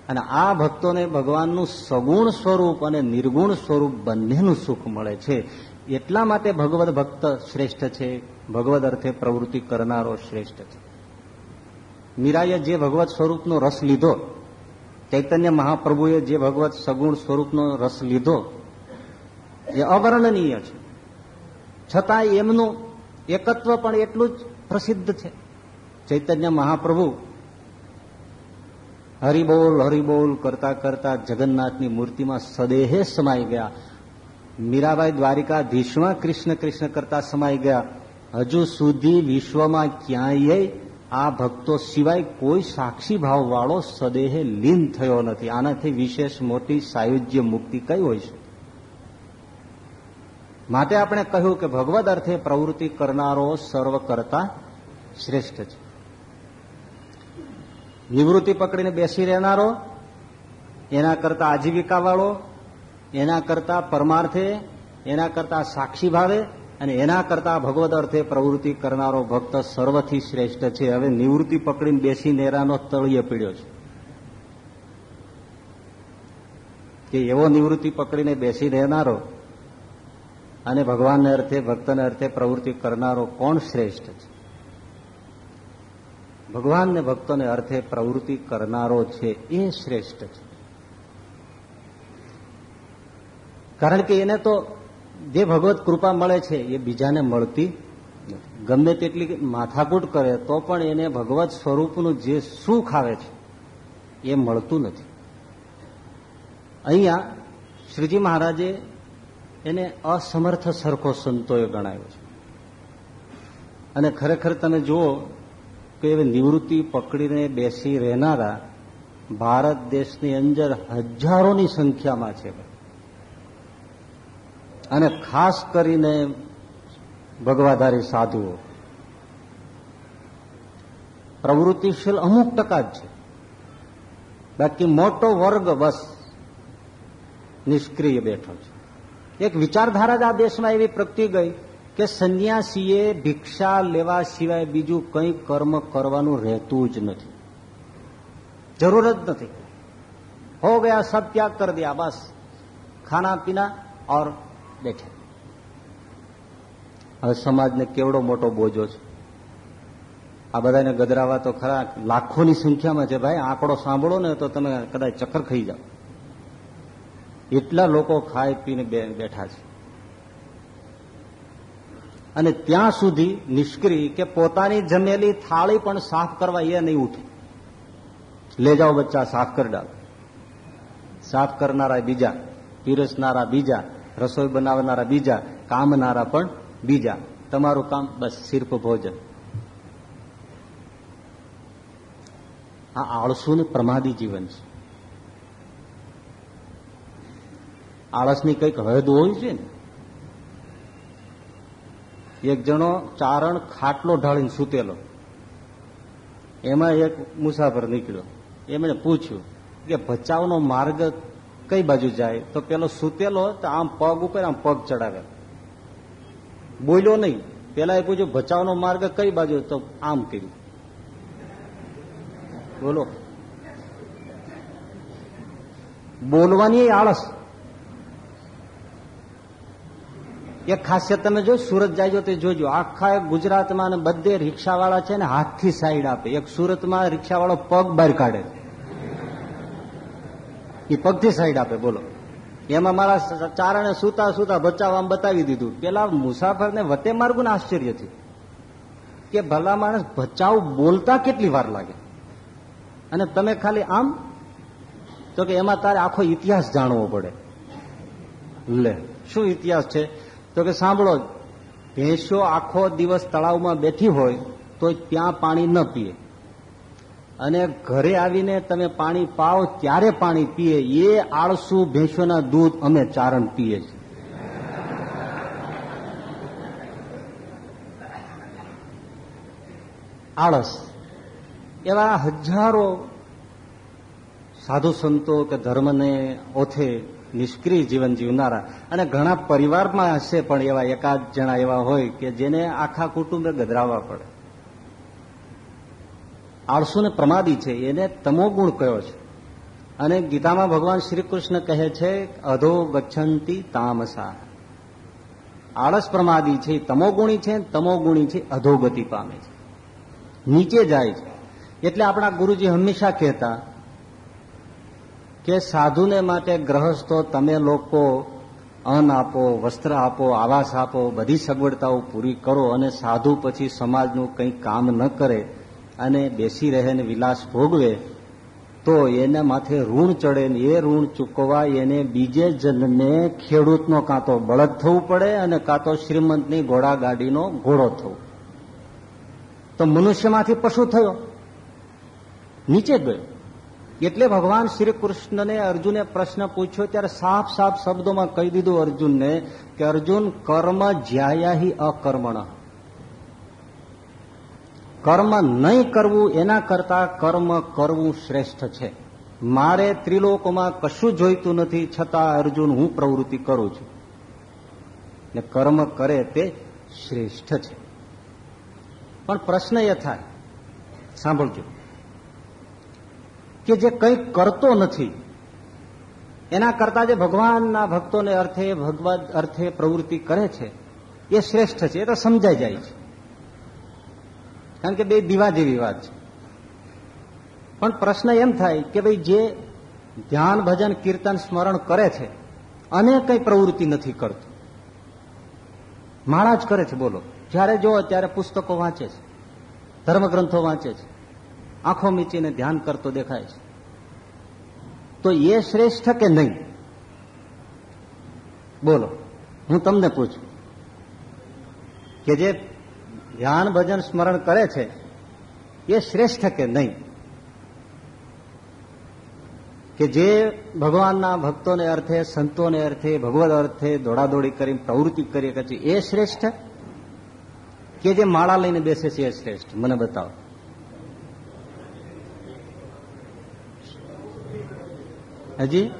અને આ ભક્તોને ભગવાનનું સગુણ સ્વરૂપ અને નિર્ગુણ સ્વરૂપ બંનેનું સુખ મળે છે. એટલા માટે ભગવદ ભક્ત શ્રેષ્ઠ છે, ભગવદ અર્થે પ્રવૃત્તિ કરનારો શ્રેષ્ઠ છે. મીરાએ જે ભગવત સ્વરૂપનો રસ લીધો ચૈતન્ય મહાપ્રભુએ જે ભગવત સગુણ સ્વરૂપનો રસ લીધો, એ અવર્ણનીય છે. છતાં એમનું એકત્વ પણ એટલું જ પ્રસિદ્ધ છે. ચૈતન્ય મહાપ્રભુ હરિબોલ હરિબોલ કરતા કરતા જગન્નાથની મૂર્તિમાં સદેહે સમાઈ ગયા. મીરાબાઈ દ્વારિકાધીશમાં કૃષ્ણ કૃષ્ણ કરતા સમાઈ ગયા. હજુ સુધી વિશ્વમાં ક્યાંય આ ભક્તો સિવાય કોઈ સાક્ષી ભાવ વાળો સદેહે લીન થયો નથી. આનાથી વિશેષ મોટી સાયુજ્ય મુક્તિ કઈ હોય છે માટે આપણે કહ્યું કે ભગવદ અર્થે પ્રવૃત્તિ કરનારો સર્વ કરતા શ્રેષ્ઠ છે. નિવૃત્તિ પકડીને બેસી રહેનારો, એના કરતા આજીવિકા વાળો એના કરતા પરમાર્થે, એના કરતા સાક્ષી ભાવે અને એના કરતા ભગવદ અર્થે પ્રવૃત્તિ કરનારો ભક્ત સર્વથી શ્રેષ્ઠ છે. હવે નિવૃત્તિ પકડીને બેસી નેરાનો તળિયે પીડ્યો છે. કે એવો નિવૃત્તિ પકડીને બેસી રહેનારો અને ભગવાનને અર્થે, ભક્તને અર્થે પ્રવૃત્તિ કરનારો કોણ શ્રેષ્ઠ છે? ભગવાનને, ભક્તોને અર્થે પ્રવૃત્તિ કરનારો છે એ શ્રેષ્ઠ છે. કારણ કે એને તો જે ભગવત કૃપા મળે છે, એ બીજાને મળતી ગમે તેટલી માથાકૂટ કરે, તો પણ એને ભગવત સ્વરૂપનું જે સુખ આવે છે, એ મળતું નથી. અહીંયા શ્રીજી મહારાજે એને અસમર્થ સરખો સંતોએ ગણાયો છે. અને ખરેખર તમે જુઓ કે નિવૃત્તિ પકડીને બેસી રહેનારા ભારત દેશની અંદર હજારોની સંખ્યામાં છે. અને ખાસ કરીને ભગવાધારી સાધુઓ. પ્રવૃત્તિશીલ અમુક ટકા જ છે. બાકી મોટો વર્ગ બસ નિષ્ક્રિય બેઠો છે. એક વિચારધારા જ આ દેશમાં એવી પ્રગટી ગઈ કે સંન્યાસીએ ભિક્ષા લેવા સિવાય બીજું કંઈ કર્મ કરવાનું રહેતું જ નથી. જરૂર જ નથી. હો ગયા સબ ત્યાગ કર દયા, બસ. ખાના પીના ઓર બેઠે. હવે સમાજને કેવડો મોટો બોજો છે. આ બધાને ગદરાવા તો ખરા, લાખોની સંખ્યામાં છે ભાઈ, આંકડો સાંભળો ને તો તમે કદાચ ચક્કર ખાઈ જાઓ. એટલા લોકો ખાઈ પીને બેઠા છે. અને ત્યાં સુધી નિષ્ક્રિય કે પોતાની જમેલી થાળી પણ સાફ કરવા એ નહીં ઉઠે. લે જાઓ બચ્ચા, સાફ કરી ડાલ. સાફ કરનારા બીજા, પીરસનારા બીજા રસોઈ બનાવનારા બીજા, કામનારા પણ બીજા. તમારું કામ બસ સિર્ફ ભોજન. આ આળસુ ને પ્રમાદી જીવન છે. આળસની કંઈક હદ હોય છે ને. એક જણો ચારણ ખાટલો ઢાળીને સૂતેલો. એમાં એક મુસાફર નીકળ્યો. એમણે પૂછ્યું કે ભચાવનો માર્ગ કઈ બાજુ જાય? તો પેલો સૂતેલો તો આમ પગ ઉપર, આમ પગ ચડાવે. બોલ્યો નહીં. પેલા એ પૂછ્યું ભચાવનો માર્ગ કઈ બાજુ? તો આમ કર્યું. બોલો. બોલવાની આળસ. એક ખાસિયત તમે જો સુરત જાયજો તે જોજો. આખા ગુજરાતમાં બધે રિક્ષાવાળા છે ને હાથથી સાઈડ આપે. એક સુરતમાં રિક્ષાવાળો પગ બહાર કાઢે. એ પગથી સાઈડ આપે, બોલો. એમાં મારા ચારણે સુતા સુતા બચાવ આમ બતાવી દીધું. પેલા મુસાફરને વતે માર્ગું આશ્ચર્ય થયું. કે ભલા માણસ બચાવ બોલતા કેટલી વાર લાગે? અને તમે ખાલી આમ? તો કે એમાં તારે આખો ઇતિહાસ જાણવો પડે. લે, શું ઇતિહાસ છે? તો કે સાંભળો, ભેંસો આખો દિવસ તળાવમાં બેઠી હોય તો ત્યાં પાણી ન પીએ. અને ઘરે આવીને તમે પાણી પાઓ, ત્યારે પાણી પીએ. એ આળસુ ભેંસોના દૂધ અમે ચારણ પીએ છીએ. આળસ. એવા હજારો સાધુ સંતો કે ધર્મને ઓથે નિષ્ક્રિય જીવન જીવનારા અને ઘણા પરિવારમાં હશે પણ એવા એકાદ જણા એવા હોય કે જેને આખા કુટુંબે ગધરાવવા પડે. આળસુ ને પ્રમાદી છે, એને તમો ગુણ કયો છે? અને ગીતામાં ભગવાન શ્રી કૃષ્ણ કહે છે, અધો ગચ્છંતી તામસા. આળસ પ્રમાદી છે તમોગુણી છે તમોગુણી છે અધોગતિ પામે છે. નીચે જાય છે. એટલે આપણા ગુરુજી હંમેશા કહેતા કે સાધુને માટે ગ્રહસ્થો તમે લોકો અન્ન આપો, વસ્ત્ર આપો, આવાસ આપો, બધી સગવડતાઓ પૂરી કરો અને સાધુ પછી સમાજનું કંઈ કામ ન કરે અને બેસી રહે ને વિલાસ ભોગવે, તો એના માથે ઋણ ચડે ને એ ઋણ ચૂકવવા એને બીજે જન્મે ખેડૂતનો કાં તો બળદ થવું પડે અને કાં તો શ્રીમંતની ઘોડા ગાડીનો ઘોડો થવો. તો મનુષ્યમાંથી પશુ થયો. નીચે ગયો. એટલે ભગવાન શ્રી કૃષ્ણને અર્જુને પ્રશ્ન પૂછ્યો, ત્યારે સાફ સાફ શબ્દોમાં કહી દીધું અર્જુનને કે, અર્જુન, કર્મ જ્યાયાહી અકર્મણ. કર્મ નહીં કરવું, એના કરતા કર્મ કરવું શ્રેષ્ઠ છે. મારે ત્રિલોકમાં કશું જોઈતું નથી, છતાં અર્જુન હું પ્રવૃત્તિ કરું છું. ને કર્મ કરે તે શ્રેષ્ઠ છે. પણ પ્રશ્ન એ થાય, સાંભળજો, કે જે કંઈ કરતો નથી, એના કરતા જે ભગવાનના ભક્તોને અર્થે, ભગવદ અર્થે પ્રવૃત્તિ કરે છે, એ શ્રેષ્ઠ છે, એ તો સમજાઈ જાય છે. કારણ કે બે દીવા જેવી વાત છે. પણ પ્રશ્ન એમ થાય કે ભાઈ જે ધ્યાન, ભજન, કીર્તન, સ્મરણ કરે છે, અને કઈ પ્રવૃત્તિ નથી કરતું. માળા જ કરે છે, બોલો. જ્યારે જો ત્યારે પુસ્તકો વાંચે છે, ધર્મગ્રંથો વાંચે છે, આંખો મીચીને ધ્યાન કરતો દેખાય છે. તો એ શ્રેષ્ઠ કે નહીં? બોલો. હું તમને પૂછું કે જે ધ્યાન, ભજન, સ્મરણ કરે છે, એ શ્રેષ્ઠ કે નહીં? કે જે ભગવાનના ભક્તોને અર્થે, સંતોને અર્થે, ભગવદ અર્થે દોડાદોડી કરી પ્રવૃત્તિ કરી છે, એ શ્રેષ્ઠ? કે જે માળા લઈને બેસે છે, એ શ્રેષ્ઠ? મને બતાવો. હજી?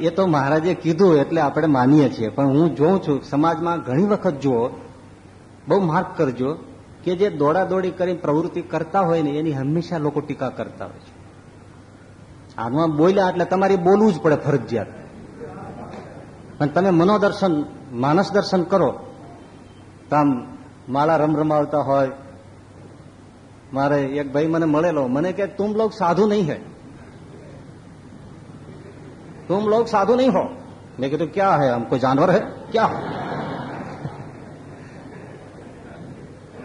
એ તો મહારાજે કીધું એટલે આપણે માનીએ છીએ. પણ હું જોઉં છું, સમાજમાં ઘણી વખત જુઓ, બહુ માર્ક કરજો, કે જે દોડા દોડી કરી પ્રવૃત્તિ કરતા હોય ને, એની હંમેશા લોકો ટીકા કરતા હોય છે. આમાં બોલ્યા એટલે તમારે બોલવું જ પડે ફરજિયાત. પણ તમે મનોદર્શન, માનસ દર્શન કરો. તો આમ માળા રમરમાવતા હોય. મારે એક ભાઈ મને મળેલો, મને કે તું લોક સાધુ નહીં હૈ. तुम लोग साधु नहीं हो मैं कहते क्या है हम कोई जानवर है क्या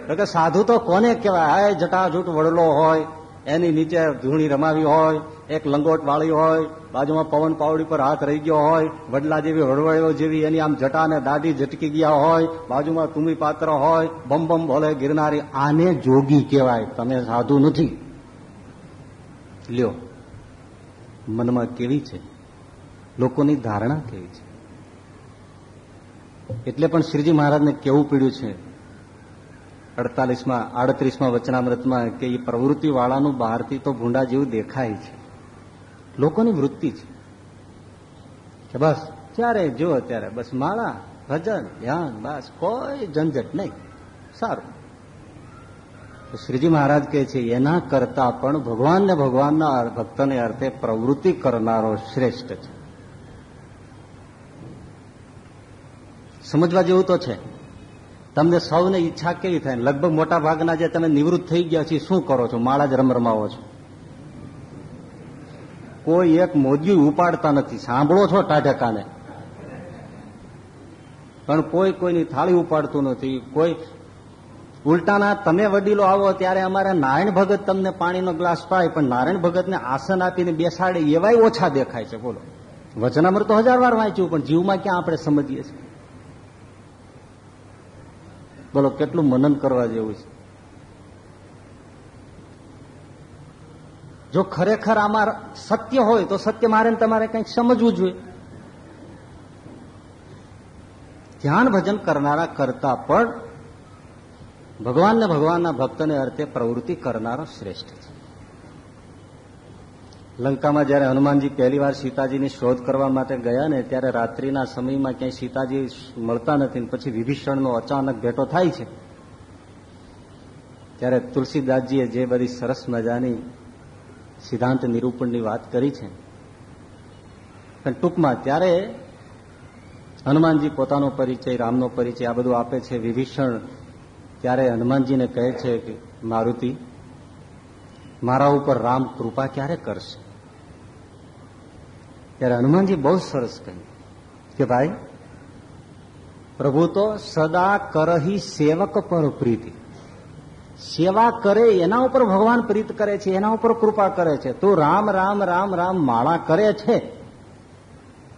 તો કે સાધુ તો કોને કહેવાય જટાજૂટ વડલો હોય એની નીચે ધૂણી રમાવી હોય એક લંગોટ વાળી હોય બાજુમાં પવન પાવડી પર હાથ રહી ગયો હોય વડલા જેવી હળવળીઓ જેવી એની આમ જટા ને દાઢી ઝટકી ગયા હોય બાજુમાં તુમી પાત્ર હોય બમ બમ બોલે ગિરનારી આને જોગી કહેવાય તમે સાધુ નથી લ્યો મનમાં કેવી છે લોકોની ધારણા કેવી છે? એટલે પણ શ્રીજી મહારાજને કેવું પીડ્યું છે? અડતાલીસમાં, આડત્રીસમાં વચનામૃતમાં કે એ પ્રવૃત્તિ વાળાનું બહારથી તો ભૂંડા જેવું દેખાય છે. લોકોની વૃત્તિ છે. કે બસ ત્યારે જો ત્યારે, બસ માળા, ભજન, ધ્યાન, બસ કોઈ ઝંઝટ નહીં. સારું. શ્રીજી મહારાજ કહે છે, એના કરતા પણ ભગવાનને ભગવાનના ભક્તને અર્થે પ્રવૃત્તિ કરનારો શ્રેષ્ઠ છે. સમજવા જેવું તો છે. તમને સૌને ઈચ્છા કેવી થાય? લગભગ મોટા ભાગના જે તમે નિવૃત્ત થઈ ગયા છે શું કરો છો? માળા જ રમરમાવો છો. કોઈ એક મોદિયું ઉપાડતા નથી. સાંભળો છો ટાઢકાને. પણ કોઈ કોઈની થાળી ઉપાડતું નથી. કોઈ ઉલટાના તમે વડીલો આવો ત્યારે અમારા નારાયણ ભગત તમને પાણીનો ગ્લાસ પાય, પણ નારાયણ ભગતને આસન આપીને બેસાડે એવાય ઓછા દેખાય છે. બોલો. વચનામૃત હજાર વાર વાંચ્યું, પણ જીવમાં ક્યાં આપણે સમજીએ છીએ? બોલો, કેટલું મનન કરવા જેવું છે? જો ખરેખર આમાં સત્ય હોય, તો સત્ય મારે તમારે કંઈક સમજવું જોઈએ. ધ્યાન ભજન કરનારા કરતા પણ ભગવાનને ભગવાનના ભક્તને અર્થે પ્રવૃત્તિ કરનારો શ્રેષ્ઠ છે. લંકામાં જયારે હનુમાનજી પહેલી વાર સીતાજીની શોધ કરવા માટે ગયા ને, ત્યારે રાત્રિના સમયમાં ક્યાંય સીતાજી મળતા નથી પછી વિભીષણનો અચાનક ભેટો થાય છે. ત્યારે તુલસીદાસજીએ જે બધી સરસ મજાની સિદ્ધાંત નિરૂપણની વાત કરી છે. પણ ટૂંકમાં ત્યારે હનુમાનજી પોતાનો પરિચય, રામનો પરિચય આ બધું આપે છે. વિભીષણ ત્યારે હનુમાનજીને કહે છે કે, મારુતિ, મારા ઉપર રામ કૃપા ક્યારે કરશે? ત્યારે હનુમાનજી બહુ સરસ કહ્યું કે ભાઈ, પ્રભુ તો સદા કરહી સેવક પર પ્રીતિ. સેવા કરે એના ઉપર ભગવાન પ્રીત કરે છે, એના ઉપર કૃપા કરે છે. તું રામ રામ રામ રામ માળા કરે છે.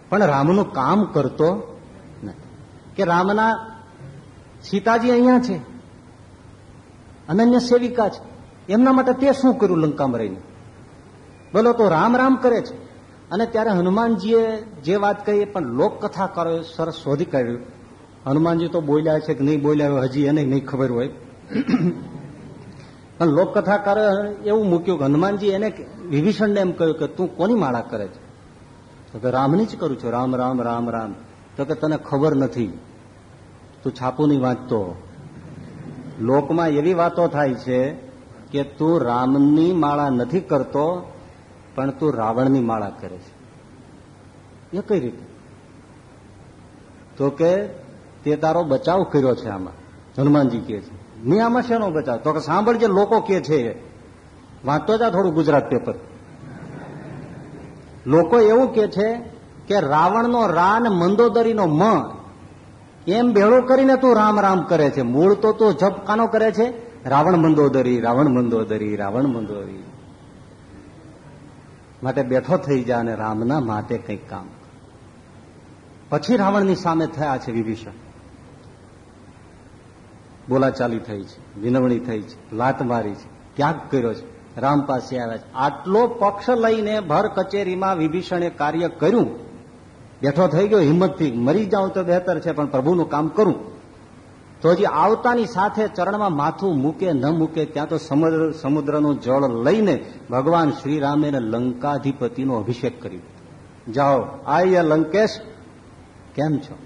પણ રામનું કામ કરતો નથી. કે રામના સીતાજી અહીંયા છે, અનન્ય સેવિકા છે. એમના માટે તે શું કર્યું લંકામાં રહીને? બોલો તો રામ રામ કરે છે. અને ત્યારે હનુમાનજીએ જે વાત કહી, પણ લોકકથા કરો, સરસ શોધી કાઢ્યું હનુમાનજી તો બોલ્યા છે કે નહીં બોલ્યા હોય, હજી એને નહીં ખબર હોય. પણ લોકકથાકારે એવું મૂક્યું કે હનુમાનજી એને વિભીષણને એમ કહ્યું કે તું કોની માળા કરે છે? તો કે રામની જ કરું છું. રામ રામ રામ રામ. તો કે તને ખબર નથી. તું છાપું નહીં વાંચતો. લોકમાં એવી વાતો થાય છે કે તું રામની માળા નથી કરતો પણ તું રાવણની માળા કરે છે. એ કઈ રીતે? તો કે તે તારો બચાવ કર્યો છે આમાં. હનુમાનજી કે છે. ની આમાં શેનો બચાવ? તો કે સાંભળજે, લોકો કે છે. વાંચતો જા થોડું ગુજરાત પેપર. લોકો એવું કે છે કે રાવણનો રાન મંદોદરીનો મ. એમ ભેળું કરીને તું રામ રામ કરે છે. મૂળ તો તું જપકાનો કરે છે? રાવણ મંદોદરી રાવણ મંદોદરી રાવણ મંદોદરી. માટે બેઠો થઈ જા અને રામના માટે કંઈક કામ પછી રાવણની સામે થયા છે વિભીષણ. બોલાચાલી થઈ છે, વિનવણી થઈ છે, લાત મારી છે, ત્યાગ કર્યો છે. રામ પાસે આવ્યા છે. આટલો પક્ષ લઈને ભર કચેરીમાં વિભીષણે કાર્ય કર્યું. બેઠો થઈ ગયો, હિંમતથી. મરી જાઉં તો બહેતર છે, પણ પ્રભુનું કામ કરું. તો હજી આવતાની સાથે ચરણમાં માથું મૂકે, ન મૂકે, ત્યાં તો સમુદ્ર, સમુદ્રનું જળ લઈને ભગવાન શ્રીરામે લંકાધિપતિનો અભિષેક કર્યો. જાઓ આય લંકેશ, કેમ છો?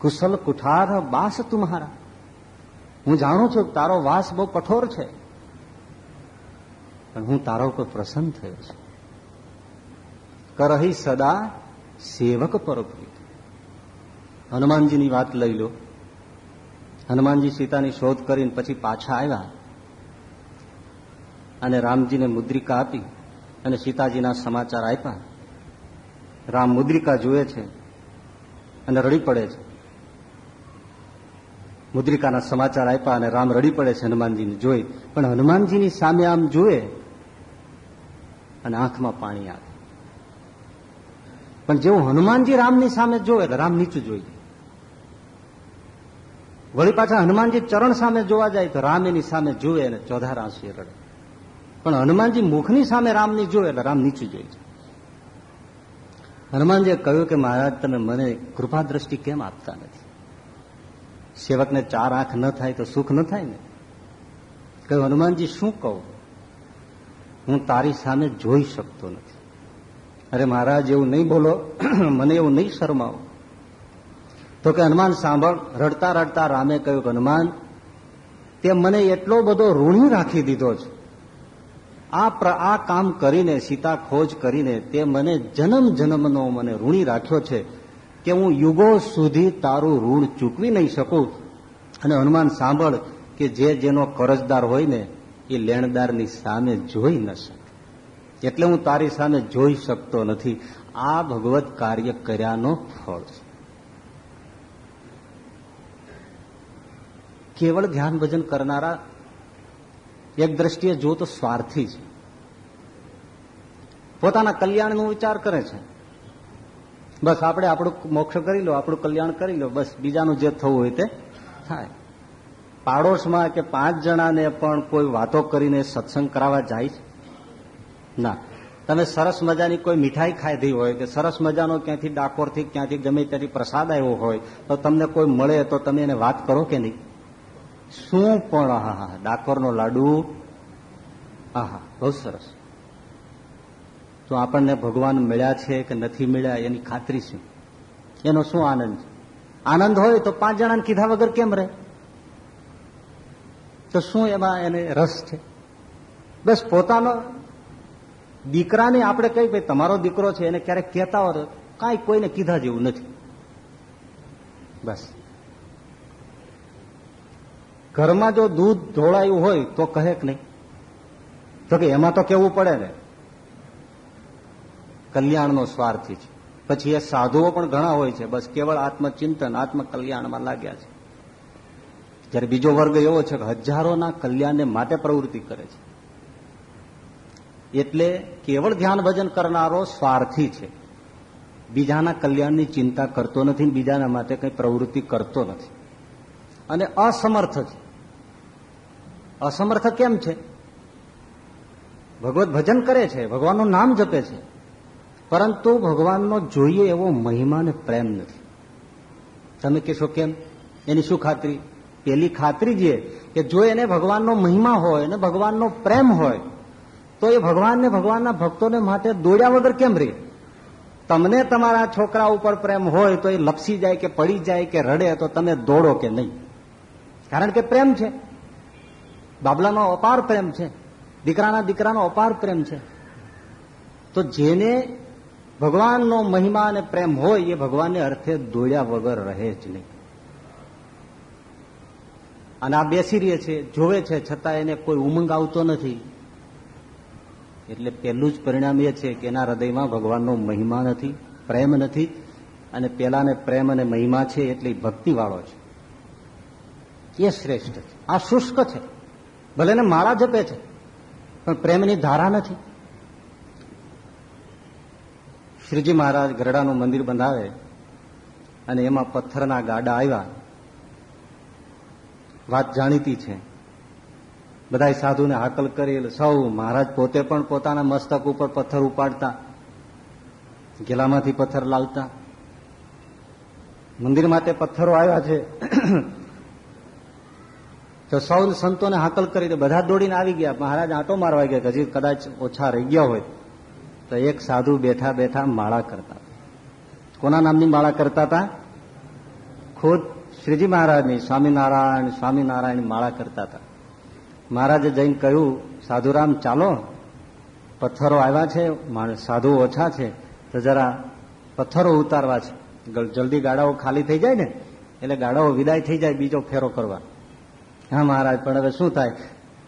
કુશલ કુઠાર બાસ તુમ્હારા હું જાણું છું તારો વાસ બહુ કઠોર છે. પણ હું તારા ઉપર પ્રસન્ન થયો છું. કરહી સદા સેવક પરોપરીત હનુમાનજીની વાત લઈ લો. હનુમાનજી સીતાની શોધ કરીને પછી પાછા આવ્યા અને રામજીને મુદ્રિકા આપી અને સીતાજીના સમાચાર આપ્યા. રામ મુદ્રિકા જુએ છે અને રડી પડે છે. મુદ્રિકાના સમાચાર આપ્યા અને રામ રડી પડે છે હનુમાનજીને જોઈ. પણ હનુમાનજીની સામે આમ જુએ અને આંખમાં પાણી આવે. પણ જેવું હનુમાનજી રામની સામે જોવે એટલે રામ નીચું જોઈ જાય વળી પાછા હનુમાનજી ચરણ સામે જોવા જાય તો રામ એની સામે જુએ અને ચોધાર આંસુ રડે. પણ હનુમાનજી મુખની સામે રામની જોવે એટલે રામ નીચું જોઈ છે. હનુમાનજીએ કહ્યું કે મહારાજ, તમે મને કૃપા દ્રષ્ટિ કેમ આપતા નથી? સેવકને ચાર આંખ ન થાય તો સુખ ન થાય ને? કહ્યું, હનુમાનજી, શું કહું? હું તારી સામે જોઈ શકતો નથી. અરે મહારાજ, એવું નહીં બોલો. મને એવું નહીં શરમાવો. તો કે, હનુમાન, સાંભળ. રડતા રડતા રામે કહ્યું કે, હનુમાન, તે મને એટલો બધો ઋણી રાખી દીધો છે. આ આ કામ કરીને સીતા ખોજ કરીને તે મને જન્મ જન્મનો મને ઋણી રાખ્યો છે કે હું યુગો સુધી તારું ઋણ ચૂકવી નહીં શકું. અને હનુમાન, સાંભળ કે જે જેનો કરજદાર હોય ને, એ લેણદારની સામે જોઈ ન શકે. એટલે હું તારી સામે જોઈ શકતો નથી. આ ભગવત કાર્ય કર્યાનો ફળ છે. કેવળ ધ્યાન ભજન કરનારા એક દ્રષ્ટિએ જો તો સ્વાર્થી છે પોતાના કલ્યાણનો વિચાર કરે છે। બસ આપણે આપણું મોક્ષ કરી લો, આપણું કલ્યાણ કરી લો, બસ બીજાનું જે થવું હોય તે થાય. પાડોશમાં કે પાંચ જણાને પણ કોઈ વાતો કરીને સત્સંગ કરાવવા જાય છે? ના. તમે સરસ મજાની કોઈ મીઠાઈ ખાધી હોય કે સરસ મજાનો ક્યાંથી ડાકોરથી ક્યાંથી ગમે ત્યાંથી પ્રસાદ આવ્યો હોય, તો તમને કોઈ મળે તો તમે એને વાત કરો કે નહીં? શું પણ હા હા ડાકોરનો લાડુ, આહા, બહુ સરસ. તો આપણને ભગવાન મળ્યા છે કે નથી મળ્યા એની ખાતરી શું એનો શું આનંદ છે? આનંદ હોય તો પાંચ જણાને કીધા વગર કેમ રહે? તો શું એમાં એને રસ છે? બસ પોતાનો દીકરાને આપણે કઈ ભાઈ, તમારો દીકરો છે, એને ક્યારેક કહેતા હોય કાંઈ કોઈને કીધા જેવું નથી. બસ. ઘરમાં જો દૂધ ઢોળાયું હોય તો કહે કે નહીં? તો કે એમાં તો કેવું પડે ને? કલ્યાણનો સ્વાર્થી છે. પછી એ સાધુઓ પણ ઘણા હોય છે. બસ કેવળ આત્મચિંતન, આત્મકલ્યાણમાં લાગ્યા છે. જ્યારે બીજો વર્ગ એવો છે કે હજારોના કલ્યાણને માટે પ્રવૃત્તિ કરે છે. એટલે કેવળ ધ્યાન ભજન કરનારો સ્વાર્થી છે. બીજાના કલ્યાણની ચિંતા કરતો નથી બીજાના માટે કંઈ પ્રવૃત્તિ કરતો નથી. અને અસમર્થ છે. અસમર્થ કેમ છે? ભગવત ભજન કરે છે, ભગવાનનું નામ જપે છે. પરંતુ ભગવાનનો જોઈએ એવો મહિમા ને પ્રેમ નથી. તમે કહેશો કેમ? એની શું ખાતરી? પેલી ખાતરી જે કે જો એને ભગવાનનો મહિમા હોય અને ભગવાનનો પ્રેમ હોય, તો એ ભગવાનને ભગવાનના ભક્તોને માટે દોડ્યા વગર કેમ રહે? તમને તમારા છોકરા ઉપર પ્રેમ હોય તો એ લપસી જાય કે પડી જાય કે રડે તો તમે દોડો કે નહીં? કારણ કે પ્રેમ છે. બાબલાનો અપાર પ્રેમ છે. દીકરાના દીકરાનો અપાર પ્રેમ છે. તો જેને ભગવાનનો મહિમા અને પ્રેમ હોય, એ ભગવાનને અર્થે દોડ્યા વગર રહે જ નહીં. અને આ બેસી રહે છે, જોવે છે, છતાં એને કોઈ ઉમંગ આવતો નથી. એટલે પહેલું જ પરિણામ એ છે કે એના હૃદયમાં ભગવાનનો મહિમા નથી, પ્રેમ નથી, અને પેલાને પ્રેમ અને મહિમા છે એટલે ભક્તિવાળો છે. એ શ્રેષ્ઠ છે. આ શુષ્ક છે. ભલે ને માળા જપે છે, પણ પ્રેમની ધારા નથી. શ્રીજી મહારાજ ગરડાનું મંદિર બંધાવે અને એમાં પથ્થરના ગાડા આવ્યા. વાત જાણીતી છે. બધા સાધુને હાકલ કરી સૌ મહારાજ પોતે પણ પોતાના મસ્તક ઉપર પથ્થર ઉપાડતા, ગેલામાંથી પથ્થર લાવતા. મંદિર માટે પથ્થરો આવ્યા છે. તો સૌ સંતોને હાકલ કરી બધા દોડીને આવી ગયા. મહારાજ આંટો મારવા ગયા હજી કદાચ ઓછા રહી ગયા હોય. તો એક સાધુ બેઠા બેઠા માળા કરતા કોના નામની માળા કરતા હતા? ખુદ શ્રીજી મહારાજની, સ્વામિનારાયણ સ્વામિનારાયણ માળા કરતા હતા. મહારાજે જઈને કહ્યું, સાધુરામ, ચાલો. પથ્થરો આવ્યા છે. સાધુ ઓછા છે. તો જરા પથ્થરો ઉતારવા છે. જલ્દી ગાડાઓ ખાલી થઈ જાય ને? એટલે ગાડાઓ વિદાય થઈ જાય બીજો ફેરો કરવા. હા, મહારાજ, પણ હવે શું થાય?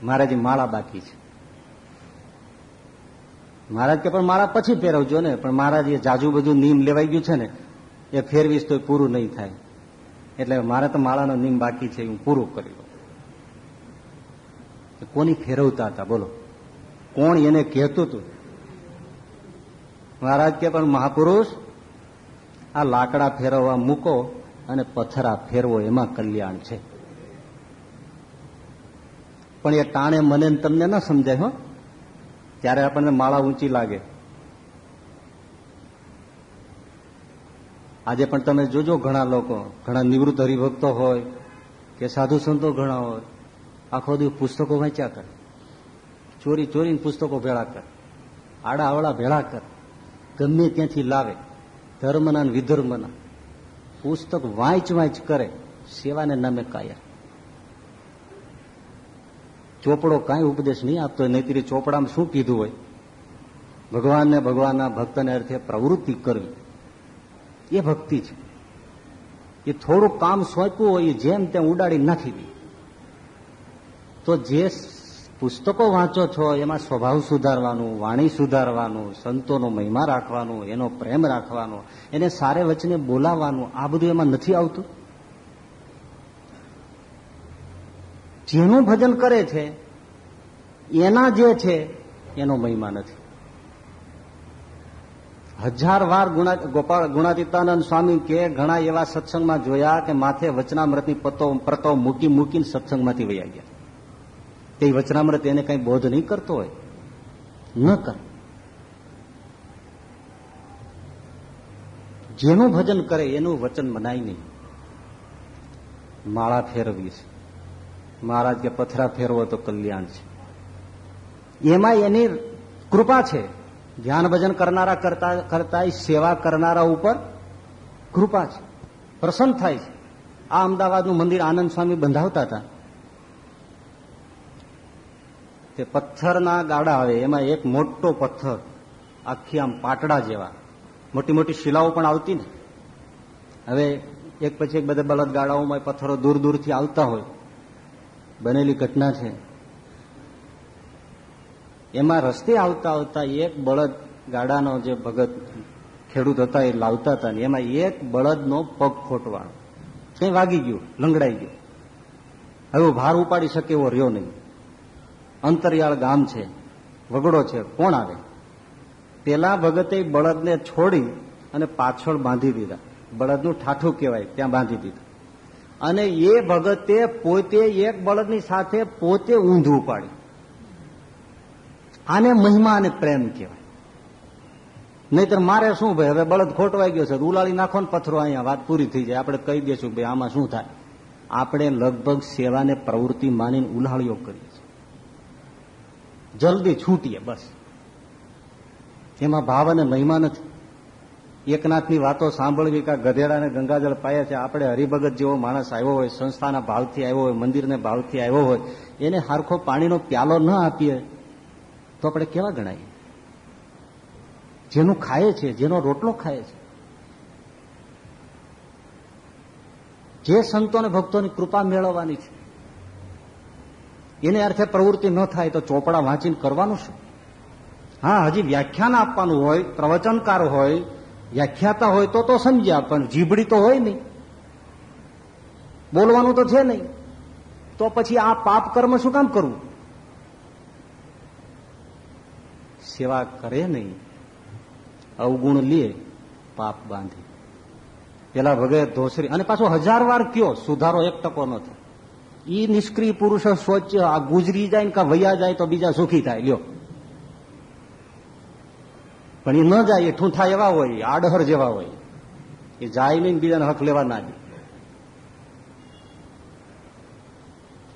મહારાજની માળા બાકી છે. મહારાજ કે, પણ માળા પછી ફેરવજો ને. પણ મહારાજ, એ જાજુ બધું નીમ લેવાઈ ગયું છે ને, એ ફેરવીશ તો પૂરું નહીં થાય. એટલે મારે તો માળાનો નીમ બાકી છે, હું પૂરું કરી લઉં. કોની ફેરવતા હતા? બોલો. કોણ એને કહેતું હતું? મહારાજ કે, પણ મહાપુરુષ, આ લાકડા ફેરવવા મૂકો અને પથરા ફેરવો, એમાં કલ્યાણ છે. પણ એ ટાણે મને તમને ના સમજાય, હો. ત્યારે આપણને માળા ઊંચી લાગે. આજે પણ તમે જોજો ઘણા લોકો, ઘણા નિવૃત્ત હરિભક્તો હોય, કે સાધુ સંતો ઘણા હોય, આખો દિવસ પુસ્તકો વાંચ્યા કર. ચોરી ચોરીને પુસ્તકો ભેળા કર. આડા આવડા ભેળા કર. ગમે ત્યાંથી લાવે. ધર્મના વિધર્મના. પુસ્તક વાંચ વાંચ કરે. સેવાને નામે કાયા. ચોપડો કાંઈ ઉપદેશ નહીં આપતો નહીતરી ચોપડામાં શું કીધું હોય? ભગવાનને ભગવાનના ભક્તને અર્થે પ્રવૃત્તિ કરવી. એ ભક્તિ છે. એ થોડું કામ સોંપ્યું હોય જેમ તેમ ઉડાડી નાખી દે. તો જે પુસ્તકો વાંચો છો, એમાં સ્વભાવ સુધારવાનું, વાણી સુધારવાનું, સંતોનો મહિમા રાખવાનું, એનો પ્રેમ રાખવાનો, એને સારે વચને બોલાવવાનું, આ બધું એમાં નથી આવતું? જેનું ભજન કરે છે, એના જે છે, એનો મહિમા નથી. હજાર વાર ગોપાળ ગુણાતીતાનંદ સ્વામી કે ઘણા એવા સત્સંગમાં જોયા કે માથે વચનામૃતની પતો, પ્રતો મૂકી, મૂકીને સત્સંગમાંથી વૈયા ગયા. તે વચનામૃત એને કઈ બોધ નહીં કરતો હોય. ન કર. જેનું ભજન કરે, એનું વચન મનાય નહીં. માળા ફેરવી છે મહારાજ કે પથરા ફેરવો તો કલ્યાણ છે. એમાં એની કૃપા છે. ધ્યાન ભજન કરનારા કરતા કરતા સેવા કરનારા ઉપર કૃપા છે. પ્રસન્ન થાય છે. આ અમદાવાદનું મંદિર આનંદ સ્વામી બંધાવતા હતા. તે પથ્થરના ગાડા આવે, એમાં એક મોટો પથ્થર, આખી આમ પાટડા જેવા. મોટી મોટી શિલાઓ પણ આવતી ને. હવે એક પછી એક બધા બળદ ગાડાઓમાં પથ્થરો દૂર દૂરથી આવતા હોય. બનેલી ઘટના છે. એમાં રસ્તે આવતા આવતા એક બળદ ગાડાનો જે ભગત ખેડૂત હતા એ લાવતા હતા એમાં એક બળદનો પગ ખોટવાનો કઈ વાગી ગયું, લંગડાઈ ગયું. હવે ભાર ઉપાડી શકે એવો રહ્યો નહીં. અંતરિયાળ ગામ છે, વગડો છે, કોણ આવે? પેલા ભગતે બળદને છોડી અને પાછળ બાંધી દીધા. બળદનું ઠાઠું કહેવાય, ત્યાં બાંધી દીધું. અને એ ભગતે પોતે એક બળદની સાથે પોતે ઊંધું પાડ્યું. આને મહિમા અને પ્રેમ કહેવાય. નહીતર મારે શું ભાઈ, હવે બળદ ખોટવાઈ ગયો છે ઉલાળી નાખો ને પથરો અહીંયા, વાત પૂરી થઈ જાય. આપણે કહી દઈશું ભાઈ, આમાં શું થાય? આપણે લગભગ સેવાને પ્રવૃત્તિ માનીને ઉલાળીઓ કરીએ છીએ. જલ્દી છૂટીએ, બસ. એમાં ભાવ અને મહિમા નથી. એકનાથની વાતો સાંભળવી કે ગધેડાને ગંગાજળ પાયા છે, આપણે હરિભગત જેવો માણસ આવ્યો હોય, સંસ્થાના ભાવથી આવ્યો હોય, મંદિરને ભાવથી આવ્યો હોય, એને હારખો પાણીનો પ્યાલો ન આપીએ, તો આપણે કેવા ગણાય? જેનું ખાય છે, જેનો રોટલો ખાય છે. જે સંતોને ભક્તોની કૃપા મેળવવાની છે, એને અર્થે પ્રવૃત્તિ ન થાય તો ચોપડા વાંચીને કરવાનું શું? હા, હજી વ્યાખ્યાન આપવાનું હોય, પ્રવચનકાર હોય વ્યાખ્યાતા હોય તો તો સમજ્યા, પણ જીભડી તો હોય નહીં. બોલવાનું તો છે નહીં. તો પછી આ પાપ કર્મ શું કામ કરવું? સેવા કરે નહીં. અવગુણ લે, પાપ બાંધી. પેલા વગેરે ધોસરી, અને પાછો હજાર વાર કયો, સુધારો એક ટકો ન થાય. ઈ નિષ્ક્રિય પુરુષો સ્વચ્છ, આ ગુજરી જાય ને કા વૈયા જાય તો બીજા સુખી થાય. લ્યો. પણ એ ન જાય એ ઠૂંઠા એવા હોય આડહર જેવા હોય. એ જાય નહીં બીજાને હક લેવા ના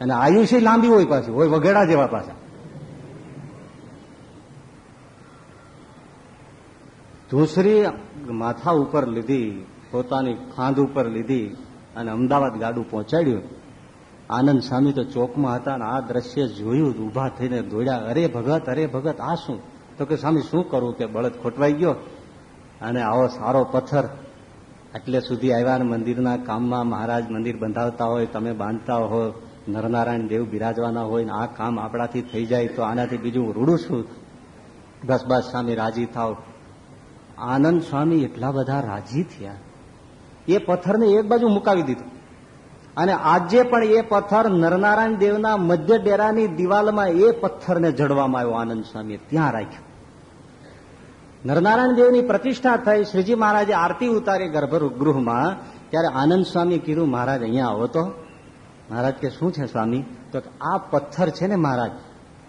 અને આયુષ્ય લાંબી હોય પાછી, હોય વગેડા જેવા પાછા. ધૂસરી માથા ઉપર લીધી, પોતાની ખાંધ ઉપર લીધી અને અમદાવાદ ગાડું પહોંચાડ્યું. આનંદ સ્વામી તો ચોકમાં હતા અને આ દ્રશ્ય જોયું ઊભા થઈને દોડ્યા, અરે ભગત અરે ભગત, આ શું? તો કે, સ્વામી, શું કરવું કે બળદ ખોટવાઈ ગયો? અને આવો સારો પથ્થર એટલે સુધી આવ્યા મંદિરના કામમાં મહારાજ મંદિર બંધાવતા હોય, તમે બાંધતા હો, નરનારાયણ દેવ બિરાજવાના હોય ને આ કામ આપણાથી થઈ જાય તો આનાથી બીજું રૂડું છું બસ બસ, સ્વામી, રાજી થાવ આનંદ સ્વામી, એટલા બધા રાજી થયા. એ પથ્થરને એક બાજુ મુકાવી દીધો. અને આજે પણ એ પથ્થર નરનારાયણ દેવના મધ્ય ડેરાની દિવાલમાં એ પથ્થરને જડવામાં આવ્યો, આનંદ સ્વામીએ ત્યાં રાખ્યો. નરનારાયણ દેવની પ્રતિષ્ઠા થઈ, શ્રીજી મહારાજે આરતી ઉતારી ગર્ભગૃહમાં, ત્યારે આનંદ સ્વામી કીધું, મહારાજ, અહીંયા આવો તો. મહારાજ કે, શું છે સ્વામી? તો આ પથ્થર છે ને મહારાજ,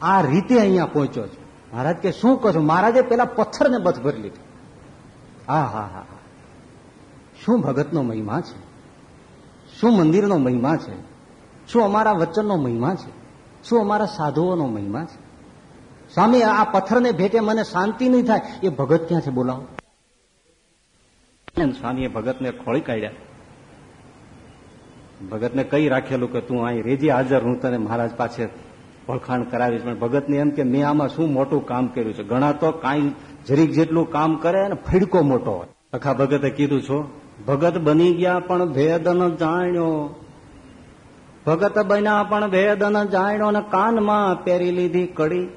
આ રીતે અહીંયા પહોંચ્યો છે. મહારાજ કે, શું કહો છો? મહારાજે પેલા પથ્થરને બથ ભરી લીધું હા હા હા. શું ભગતનો મહિમા છે? શું મંદિરનો મહિમા છે? શું અમારા વચનનો મહિમા છે? શું અમારા સાધુઓનો મહિમા છે? સ્વામી આ પથ્થરને ભેટે મને શાંતિ નહીં થાય. એ ભગત ક્યાં છે બોલાવો સ્વામીએ ભગતને ખોળી કાઢ્યા. ભગતને કહી રાખેલું કે તું અહીં રેજી હાજર, હું તને મહારાજ પાસે ઓળખાણ કરાવીશ. પણ ભગતને એમ કે મેં આમાં શું મોટું કામ કર્યું છે? ઘણા તો કાંઈ જરીક જેટલું કામ કરે અને ફડકો મોટો હોય. અખા ભગતે કીધું, છો, ભગત બની ગયા પણ ભેદ ન જાણ્યો. ભગત બન્યા પણ ભેદ ન જાણ્યો ને કાનમાં પહેરી લીધી કડી.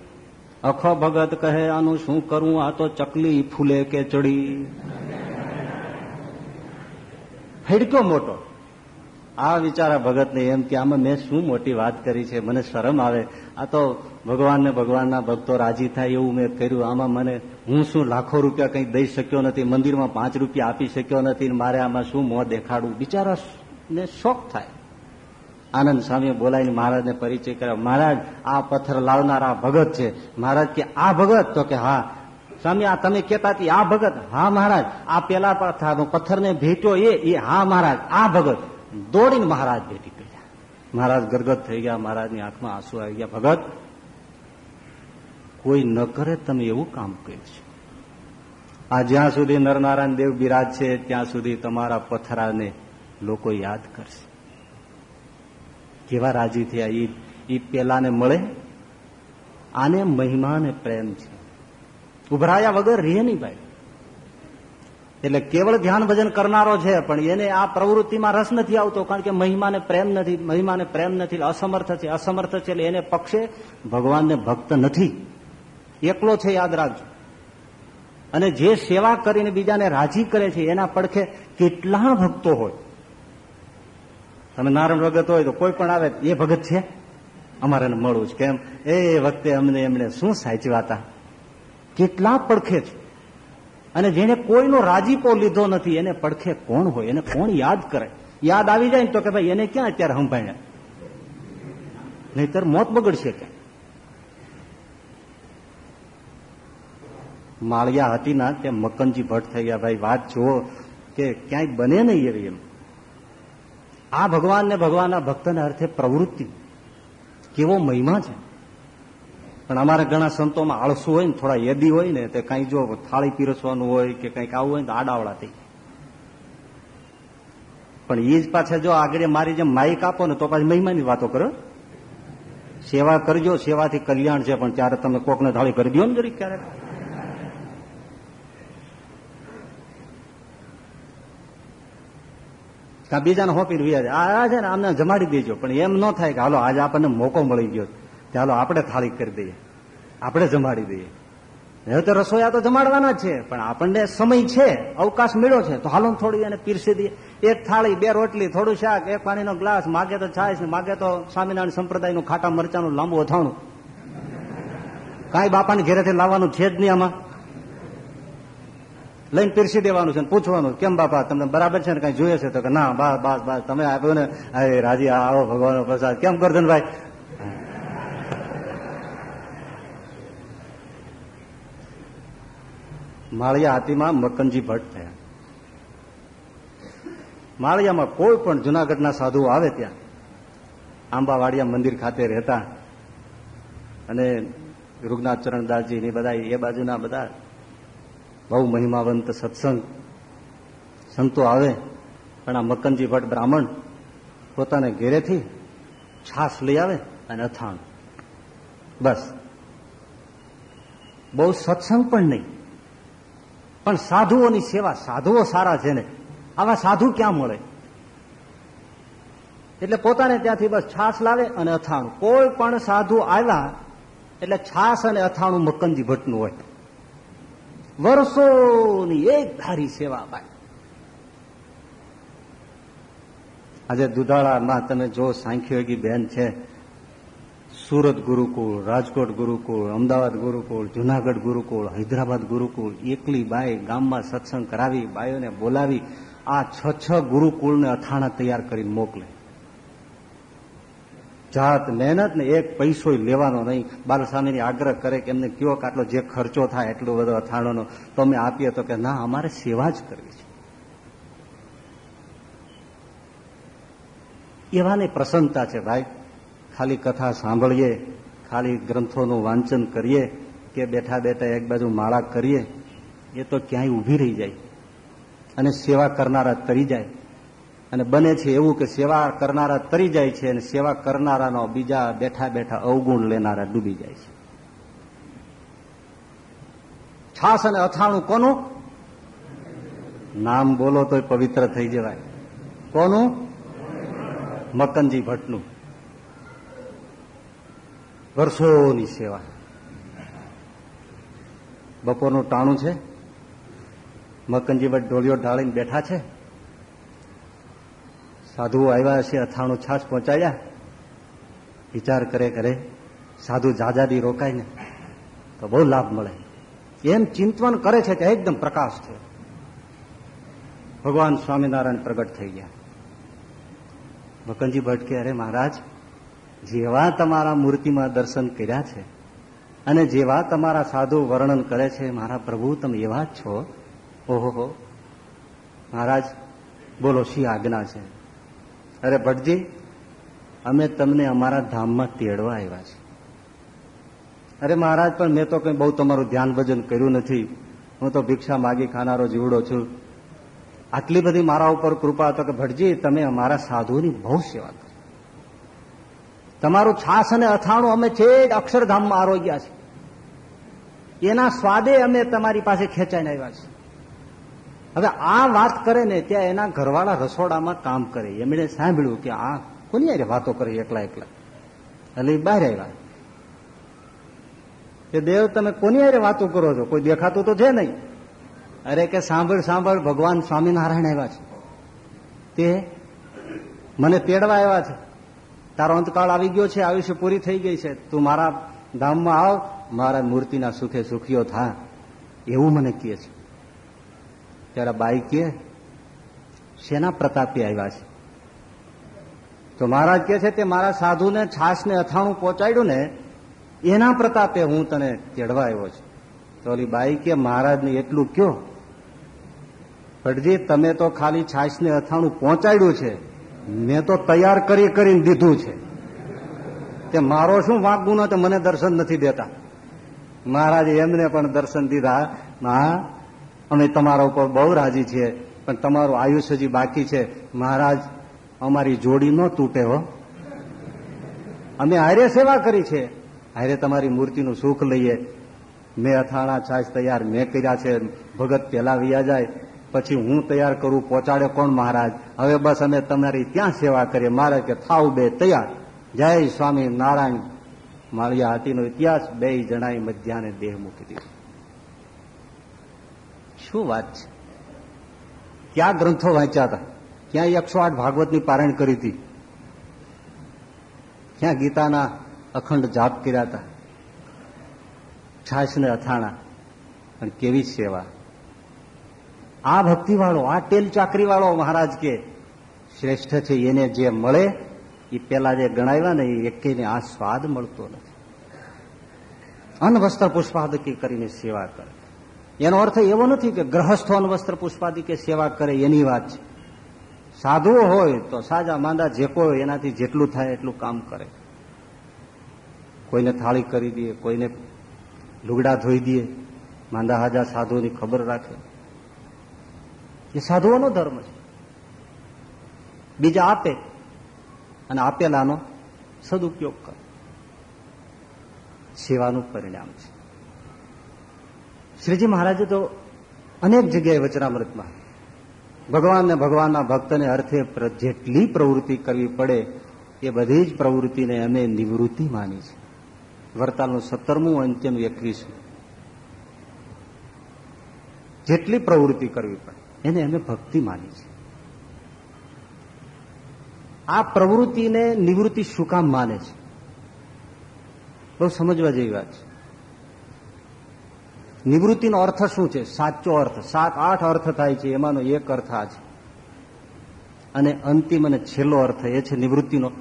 અખો ભગત કહે, આનું શું કરવું આ તો ચકલી ફૂલે કે ચડી. હેડકો મોટો. આ વિચારા ભગતને એમ કે, આમાં મેં શું મોટી વાત કરી છે? મને શરમ આવે. આ તો ભગવાનને ભગવાનના ભક્તો રાજી થાય એવું મેં કર્યું. આમાં મને હું શું લાખો રૂપિયા કંઈ દઈ શક્યો નથી? મંદિરમાં પાંચ રૂપિયા આપી શક્યો નથી મારે આમાં શું મોં દેખાડવું? બિચારા ને શોખ થાય. આનંદ સ્વામીએ બોલાવીને મહારાજને પરિચય કર્યો. મહારાજ, આ પથ્થર લાવનારા ભગત છે. મહારાજ કે, આ ભગત? તો કે, હા. સ્વામી, આ તમે કેતા આ ભગત? હા, મહારાજ. આ પેલા પથ્થરને ભેટ્યો એ એ, હા, મહારાજ. આ ભગત. દોડીને મહારાજ ભેટી ગયા. મહારાજ ગરગત થઈ ગયા, મહારાજની આંખમાં આંસુ આવી ગયા. ભગત, કોઈ ન કરે તમે એવું કામ કર્યું છે. આ જ્યાં સુધી નરનારાયણ દેવ બિરાજ છે, ત્યાં સુધી તમારા પથરાને લોકો યાદ કરશે. કેવા રાજી થયા? એ પેલાને મળે? આને મહિમા ને પ્રેમ છે. ઉભરાયા વગર રે નહીં ભાઈ. એટલે કેવળ ધ્યાન ભજન કરનારો છે, પણ એને આ પ્રવૃત્તિમાં રસ નથી આવતો, કારણ કે મહિમાને પ્રેમ નથી, મહિમાને પ્રેમ નથી અસમર્થ છે અસમર્થ છે, એટલે એને પક્ષે ભગવાનને ભક્ત નથી. એકલો છે, યાદ રાખજો. અને જે સેવા કરીને બીજાને રાજી કરે છે, એના પડખે કેટલા ભક્તો હોય. તમે નારાયણ ભગત હોય તો કોઈ પણ આવે, એ ભગત છે? અમારે મળવું છે. કેમ? એ વખતે અમને એમણે શું સાચવા હતા કેટલા પડખે છે. અને જેને કોઈનો રાજીપો લીધો નથી, એને પડખે કોણ હોય? એને કોણ યાદ કરે? યાદ આવી જાય ને તો કે ભાઈ, એને ક્યાં અત્યારે સંભાળ્યા? નહીતર મોત બગડશે કે માળિયા હતી ના, તે મકનજી ભટ્ટ થઈ ગયા. ભાઈ, વાત જુઓ કે ક્યાંય બને નહીં એવી એમ. આ ભગવાન ને ભગવાનના ભક્તના અર્થે પ્રવૃત્તિ. કેવો મહિમા છે. પણ અમારા ઘણા સંતોમાં આળસુ હોય ને, થોડા યદી હોય ને, તે કઈ જો થાળી પીરસવાનું હોય કે કંઈક આવું હોય તો આડાવડા થઈ પણ એ જ પાછા જો આગળ મારી જેમ માઇક આપો ને, તો પાછી મહિમાની વાતો કરો. સેવા કરજો, સેવાથી કલ્યાણ છે, પણ ત્યારે તમે કોકને થાળી કરી દો ને જરીક ક્યારેક. કાં બીજાને હોપીને વ્યા આ છે ને આમને જમાડી દેજો. પણ એમ ન થાય કે હાલો, આજે આપણને મોકો મળી ગયો કે હાલો, આપણે થાળી કરી દઈએ. આપણે જમાડી દઈએ. હવે તો રસોયા તો જમાડવાના છે. પણ આપણને સમય છે, અવકાશ મળ્યો છે, તો હાલો થોડી એને પીરસી દઈએ. એક થાળી, બે રોટલી, થોડું શાક, એક પાણીનો ગ્લાસ, માગે તો છાશ ને માગે તો સ્વામિનારાયણ સંપ્રદાયનું ખાટા મરચાનું લાંબુ અથાણું. કાંઈ બાપાને ઘેરેથી લાવવાનું છે જ નહીં આમાં. લઈને પીરસી દેવાનું છે પૂછવાનું, કેમ બાપા, તમને બરાબર છે ને કઈ જોઈએ છે? તો કે, ના બસ બસ બસ તમે આપ્યો ને રાજી આવો ભગવાન પ્રસાદ. કેમ કરધનભાઈ માળિયા હાથીમાં મકનજી ભટ્ટ થયા. માળિયામાં કોઈ પણ જુનાગઢના સાધુઓ આવે ત્યાં. આંબાવાડિયા મંદિર ખાતે રહેતા. અને રૂગનાથ ચરણદાસજી ની બધા એ બાજુના બધા બહુ મહિમાવંત સત્સંગ. સંતો આવે, પણ આ મકનજી ભટ્ટ બ્રાહ્મણ પોતાને ઘેરેથી છાસ લઈ આવે અને અથાણ. બસ. બહુ સત્સંગ પણ નહીં. પણ સાધુઓની સેવા, સાધુઓ સારા છે ને. આવા સાધુ ક્યાં મળે? એટલે પોતાને ત્યાંથી બસ છાસ લાવે અને અથાણું. કોઈ પણ સાધુ આવ્યા, એટલે છાસ અને અથાણું મકનજી ભટ્ટનું હોય. વર્ષોની એક ધારી સેવા ભાઈ આજે દુધાળામાં તમે જો સાંખ્યોગી બેન છે, સુરત ગુરુકુળ, રાજકોટ ગુરુકુળ, અમદાવાદ ગુરુકુળ, જુનાગઢ ગુરુકુળ, હૈદરાબાદ ગુરુકુળ, એકલી બાઈ ગામમાં સત્સંગ કરાવી બાઈઓને બોલાવી, આ છ છ ગુરુકુળને અથાણા તૈયાર કરીને મોકલે. જાત મહેનત ને એક પૈસો લેવાનો નહીં. બાલસ્વામીની આગ્રહ કરે કે એમને કયો કે આટલો જે ખર્ચો થાય, એટલો બધો અથાણોનો. તો અમે આપીએ તો કે, ના, અમારે સેવા જ કરવી છે. એવાની પ્રસન્નતા છે, ભાઈ, ખાલી કથા સાંભળીએ, ખાલી ગ્રંથોનું વાંચન કરીએ, કે બેઠા બેઠા એક બાજુ માળા કરીએ, એ તો ક્યાંય ઊભી રહી જાય અને સેવા કરનારા તરી જાય. અને બને છે એવું કે સેવા કરનારા તરી જાય છે અને સેવા કરનારાનો બીજા બેઠા બેઠા અવગુણ લેનારા ડૂબી જાય છે. છાસ અને અથાણું કોનું? નામ બોલો તો પવિત્ર થઈ જવાય. કોનું? મકનજી ભટ્ટનું. વર્ષોની સેવા. બપોરનું ટાણું છે. મકનજી ભટ્ટ ઢોલિયો ઢાળીને બેઠા છે. સાધુઓ આવ્યા છે, અથાણું છાશ પહોંચાડ્યા. વિચાર કરે કરે, સાધુ જાજાદી રોકાય ને તો બહુ લાભ મળે. એમ ચિંતવન કરે છે કે એકદમ પ્રકાશ છે. ભગવાન સ્વામિનારાયણ પ્રગટ થઈ ગયા. મકનજી ભટ્ટ કે અરે મહારાજ, જેવા તમારા મૂર્તિમાં દર્શન કર્યા છે અને જેવા તમારા સાધુ વર્ણન કરે છે, મારા પ્રભુ તમે એવા જ છો. ઓહો મહારાજ, બોલો, શી આજ્ઞા છે? અરે ભટજી, અમે તમને અમારા ધામમાં તેડવા આવ્યા છે અરે મહારાજ, પણ મેં તો કઈ બહુ તમારું ધ્યાન ભજન કર્યું નથી. હું તો ભિક્ષા માગી ખાનારો જીવડો છું. આટલી બધી મારા ઉપર કૃપા હતો કે ભટજી, તમે અમારા સાધુની બહુ સેવા કરી. તમારું છાસ અને અથાણું અમે છેક અક્ષરધામમાં આરોગ્યા છે એના સ્વાદે અમે તમારી પાસે ખેંચાઈને આવ્યા છે હવે આ વાત કરે ને ત્યાં એના ઘરવાળા રસોડામાં કામ કરે. એમણે સાંભળ્યું કે આ કોની યારે વાતો કરી એકલા એકલા? એટલે બહાર આવ્યા. કે દેવ, તમે કોની યારે વાતો કરો છો? કોઈ દેખાતું તો છે નહીં. અરે કે સાંભળ સાંભળ, ભગવાન સ્વામિનારાયણ આવ્યા છે. તે મને તેડવા આવ્યા છે. તારો અંતકાળ આવી ગયો છે, આયુષ્ય પૂરી થઈ ગઈ છે. તું મારા ધામમાં આવ, મારા મૂર્તિના સુખે સુખીઓ થા. એવું મને કહે છે. ત્યારે બાઈ કે, શેના પ્રતાપે આવ્યા છે? તો મહારાજ કે છે, તે મારા સાધુને છાસને અથાણું પહોંચાડ્યું ને, એના પ્રતાપે હું તને તેડવા આવ્યો છું. તો ઓલી બાઈ કે, મહારાજને એટલું કયો ભટજી, તમે તો ખાલી છાસને અથાણું પહોંચાડ્યું છે. મેં તો તૈયાર કરી, કરીને દીધું છે. તે મારો શું વાંક ગુનો તો મને દર્શન નથી દેતા. મહારાજે એમને પણ દર્શન દીધા. અમે તમારા ઉપર બહુ રાજી છીએ, પણ તમારું આયુષ્ય હજી બાકી છે. મહારાજ, અમારી જોડી ન તૂટે હો. અમે હારે સેવા કરી છે. હારે તમારી મૂર્તિનું સુખ લઈએ. મેં અથાણા છાશ તૈયાર મેં કર્યા છે. ભગત પેલા વ્યા જાય, પછી હું તૈયાર કરું. પહોંચાડે કોણ મહારાજ? હવે બસ અમે તમારી ત્યાં સેવા કરીએ. મહારાજ કે, થાવ બે, તૈયાર. જય સ્વામી નારાયણ. માળિયા હાથીનો ઇતિહાસ બે જણાએ મધ્યાને દેહ મૂકી દીધો. શું વાત છે? ક્યાં ગ્રંથો વાંચ્યા હતા? ક્યાં એકસો આઠ ભાગવતની પારાયણ કરી હતી? ક્યાં ગીતાના અખંડ જાપ કર્યા હતા? છાશ ને અથાણા. પણ કેવી સેવા. આ ભક્તિવાળો, આ ટેલ ચાકરી વાળો મહારાજ કે, શ્રેષ્ઠ છે, એને જે મળે, એ પેલા જે ગણાવ્યા ને, એ એકેને આ સ્વાદ મળતો નથી. અન્ન પુષ્પાદકી કરીને સેવા કરે. એનો અર્થ એવો નથી કે ગ્રહસ્થો વસ્ત્ર વસ્ત્ર પુષ્પાદિકે સેવા કરે એની વાત છે. સાધુઓ હોય તો સાજા માંદા જે કોઈ એનાથી જેટલું થાય એટલું કામ કરે. કોઈને થાળી કરી દે કોઈને લુગડા ધોઈ દે માંદા હાજા સાધુઓની ખબર રાખે. એ સાધુઓનો ધર્મ છે. બીજા આપે અને આપેલાનો સદુપયોગ કરે. સેવાનું પરિણામ છે. શ્રીજી મહારાજે તો અનેક જગ્યાએ વચનામૃતમાં ભગવાનને ભગવાનના ભક્તને અર્થે જેટલી પ્રવૃત્તિ કરવી પડે એ બધી જ પ્રવૃત્તિને અમે નિવૃત્તિ માની છે. વરતાલનું સત્તરમું અંત્યનું એકવીસમું. જેટલી પ્રવૃત્તિ કરવી પડે, એને અમે ભક્તિ માની છે. આ પ્રવૃત્તિને નિવૃત્તિ શું કામ માને છે? બહુ સમજવા જેવી વાત છે. નિવૃત્તિનો અર્થ શું છે? સાચો અર્થ. સાત, આઠ અર્થ થાય છે, એમાંનો એક અર્થ આ છે. અને અંતિમ અને છેલ્લો અર્થ એ છે નિવૃત્તિનો.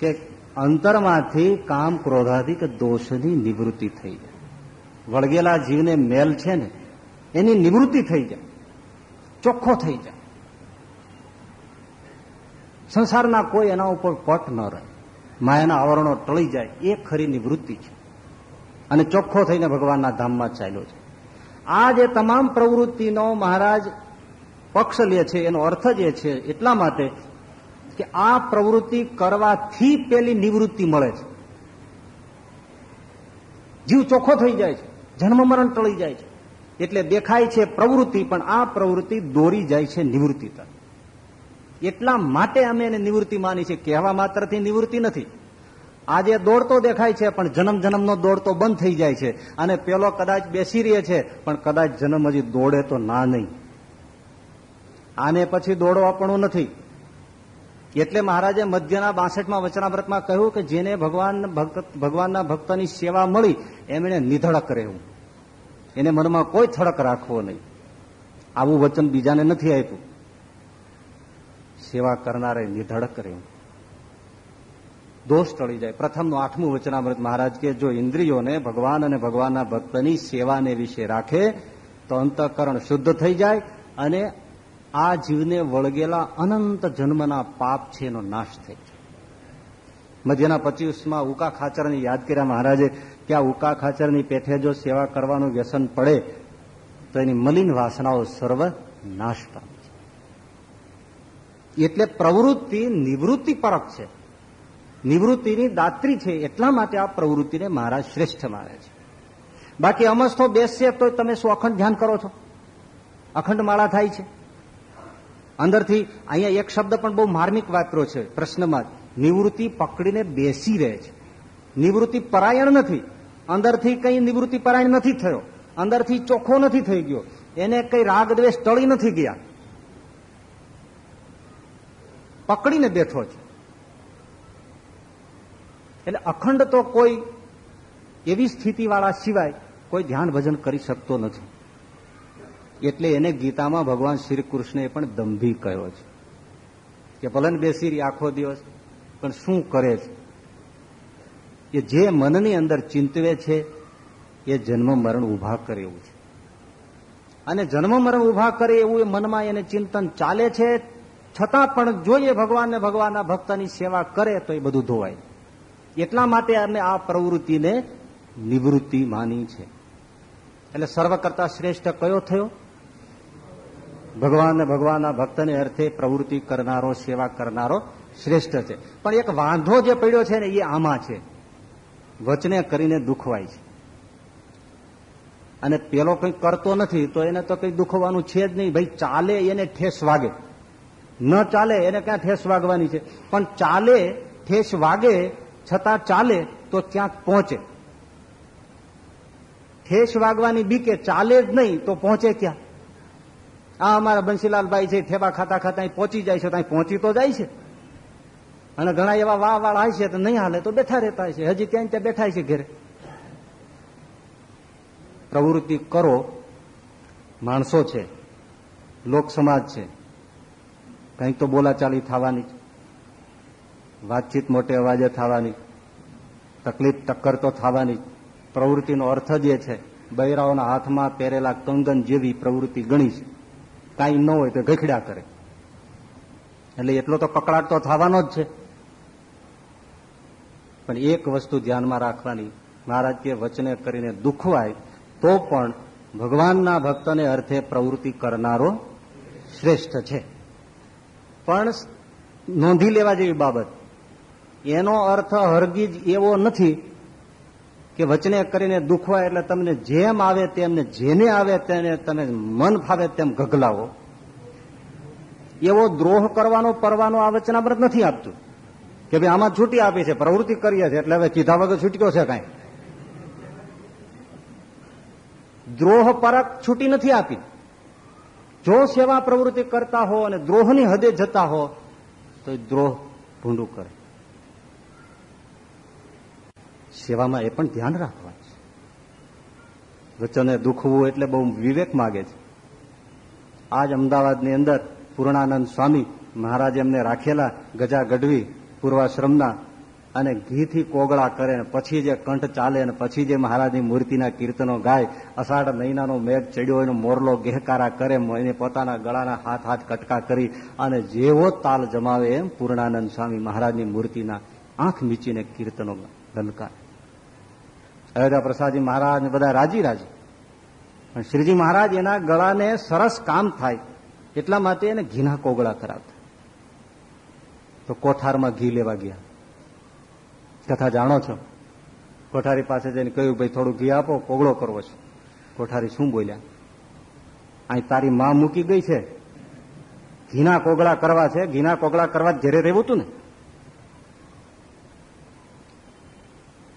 કે અંતરમાંથી કામ ક્રોધાધિક દોષની નિવૃત્તિ થઈ જાય. વળગેલા જીવને મેલ છે ને, એની નિવૃત્તિ થઈ જાય. ચોખ્ખો થઈ જાય. સંસારના કોઈ એના ઉપર પટ ન રહે. માયાના આવરણો ટળી જાય. એ ખરી નિવૃત્તિ છે. અને ચોખ્ખો થઈને ભગવાનના ધામમાં ચાલ્યો છે. આ જે તમામ પ્રવૃત્તિનો મહારાજ પક્ષ લે છે, એનો અર્થ જ એ છે, એટલા માટે કે આ પ્રવૃત્તિ કરવાથી પેલી નિવૃત્તિ મળે છે. જીવ ચોખ્ખો થઈ જાય છે, જન્મ મરણ ટળી જાય છે. એટલે દેખાય છે પ્રવૃત્તિ, પણ આ પ્રવૃત્તિ દોરી જાય છે નિવૃત્તિ તરફ. એટલા માટે અમે એને નિવૃત્તિ માની છે. કહેવા માત્રથી નિવૃત્તિ નથી. આજે દોડતો દેખાય છે, પણ જન્મ જન્મનો દોડતો બંધ થઈ જાય છે. અને પેલો કદાચ બેસી રહે છે, પણ કદાચ જન્મ હજી દોડે તો ના નહીં. આને પછી દોડો આપણું નથી. એટલે મહારાજે મધ્યના બાસઠમાં વચનાવ્રતમાં કહ્યું કે જેને ભગવાન ભગવાનના ભક્તની સેવા મળી, એમણે નિધડક રહેવું. એને મનમાં કોઈ થડક રાખવો નહીં. આવું વચન બીજાને નથી આપ્યું. સેવા કરનારે નિધડક રહેવું. દોષ ટળી જાય. પ્રથમનું આઠમું વચનામૃત મહારાજ કે, જો ઇન્દ્રિયોને ભગવાન અને ભગવાનના ભક્તની સેવાને વિશે રાખે, તો અંતઃકરણ શુદ્ધ થઈ જાય અને આ જીવને વળગેલા અનંત જન્મના પાપ છે એનો નાશ થઈ જાય. મધ્યના પચીસમાં ઉકા ખાચરની યાદ કર્યા મહારાજે, કે આ ઉકા ખાચરની પેઠે જો સેવા કરવાનું વ્યસન પડે, તો એની મલિન વાસનાઓ સર્વ નાશ પામે એટલે પ્રવૃત્તિ નિવૃત્તિ પરક છે. નિવૃત્તિની દાત્રી છે એટલા માટે આ પ્રવૃત્તિને મહારાજ શ્રેષ્ઠ માને છે. બાકી અમસ્થો બેસશે તો તમે શું અખંડ ધ્યાન કરો છો? અખંડ માળા થાય છે. અંદરથી અહીંયા એક શબ્દ પણ બહુ માર્મિક વાપરો છે. પ્રશ્નમાં નિવૃત્તિ પકડીને બેસી રહે છે. નિવૃત્તિ પરાયણ નથી. અંદરથી કઈ નિવૃત્તિ પરાયણ નથી થયો. અંદરથી ચોખ્ખો નથી થઈ ગયો. એને કઈ રાગ દ્વેષ ટળી નથી ગયા. પકડીને બેઠો છે. એટલે અખંડ તો કોઈ એવી સ્થિતિવાળા સિવાય કોઈ ધ્યાન ભજન કરી શકતો નથી. એટલે એને ગીતામાં ભગવાન શ્રી કૃષ્ણએ પણ દંભી કહ્યો છે. કે ભલન બેસી રહી આખો દિવસ, પણ શું કરે છે? એ જે મનની અંદર ચિંતવે છે, એ જન્મ મરણ ઊભા કરે એવું છે. અને જન્મ મરણ ઊભા કરે એવું એ મનમાં એને ચિંતન ચાલે છે, છતાં પણ જોઈએ ભગવાનને ભગવાનના ભક્તની સેવા કરે તો એ બધું ધોવાય. એટલા માટે અમે આ પ્રવૃત્તિને નિવૃત્તિ માની છે. એટલે સર્વ કરતા શ્રેષ્ઠ કયો થયો? ભગવાન ભગવાનના ભક્તને અર્થે પ્રવૃત્તિ કરનારો, સેવા કરનારો શ્રેષ્ઠ છે. પણ એક વાંધો જે પડ્યો છે ને, એ આમાં છે. વચને કરીને દુખવાય છે. અને પેલો કંઈ કરતો નથી, તો એને તો કંઈ દુખવાનું છે જ નહીં. ભાઈ, ચાલે એને ઠેસ વાગે. ન ચાલે એને ક્યાં ઠેસ વાગવાની છે? પણ ચાલે, ઠેસ વાગે છતાં ચાલે તો ક્યાંક પહોંચે. ઠેસ વાગવાની બીકે ચાલે જ નહીં તો પહોંચે ક્યાં? આ અમારા બંશીલાલભાઈ છે, ઠેબા ખાતા ખાતા પહોંચી જાય છે ત્યાં પહોંચી તો જાય છે. અને ઘણા એવા વાહ વાળા હોય છે, તો નહીં હાલે, તો બેઠા રહેતા છે. હજી ત્યાં ત્યાં બેઠા છે ઘરે. પ્રવૃત્તિ કરો, માણસો છે, લોક સમાજ છે. કંઈક તો બોલાચાલી થવાની વાતચીત મોટે અવાજે થવાની, તકલીફ ટક્કર તો થવાની. પ્રવૃત્તિનો અર્થ જ છે, બૈરાઓના હાથમાં પહેરેલા કંગન જેવી પ્રવૃત્તિ ગણી છે. કાંઈ ન હોય તો ગખડ્યા કરે. એટલે એટલો તો કકડાટ તો થવાનો જ છે. પણ એક વસ્તુ ધ્યાનમાં રાખવાની, મહારાજ વચને કરીને દુખવાય, તો પણ ભગવાનના ભક્તને અર્થે પ્રવૃત્તિ કરનારો શ્રેષ્ઠ છે. પણ નોંધી લેવા જેવી બાબત એનો અર્થ હરગીજ એવો નથી કે વચને કરીને દુખવાય એટલે તમને જેમ આવે તેમને જેને આવે તેને તમે મન ફાવે તેમ ગગલાવો. એવો દ્રોહ કરવાનો, પરવાનો આ વચનામૃત નથી આપતું. કે ભાઈ આમાં છૂટી આપી છે, પ્રવૃત્તિ કરીએ છીએ, એટલે હવે કીધા વગર છૂટ્યો છે કાંઈ. દ્રોહ પરક છૂટી નથી આપી. જો સેવા પ્રવૃત્તિ કરતા હો અને દ્રોહની હદે જતા હો, તો દ્રોહ ભૂંડું કરે. સેવામાં એ પણ ધ્યાન રાખવા છે. વચને દુખવું એટલે બહુ વિવેક માગે છે. આજ અમદાવાદની અંદર પૂર્ણાનંદ સ્વામી મહારાજ એમને રાખેલા ગજા ગઢવી પૂર્વાશ્રમના અને ઘીથી કોગળા કરે ને પછી જે કંઠ ચાલે અને પછી જે મહારાજની મૂર્તિના કીર્તનો ગાય, અષાઢ મહિનાનો મેઘ ચડ્યો એનો મોરલો ગેહકારા કરે એને પોતાના ગળાના હાથ હાથ કટકા કરી અને જેવો તાલ જમાવે એમ પૂર્ણાનંદ સ્વામી મહારાજની મૂર્તિના આંખ મીચીને કીર્તનો ગલકારે અયોધ્યા પ્રસાદજી મહારાજ બધા રાજી રાજી. પણ શ્રીજી મહારાજ એના ગળાને સરસ કામ થાય, એટલા માટે એને ઘીના કોગળા કરાવતા. તો કોઠારમાં ઘી લેવા ગયા. કથા જાણો છો? કોઠારી પાસે જઈને કહ્યું, ભાઈ, થોડું ઘી આપો, કોગળો કરવો છે. કોઠારી શું બોલ્યા? અહીં તારી માં મૂકી ગઈ છે. ઘીના કોગળા કરવા છે, ઘીના કોગળા કરવા ઘેરે રહેવું હતું ને?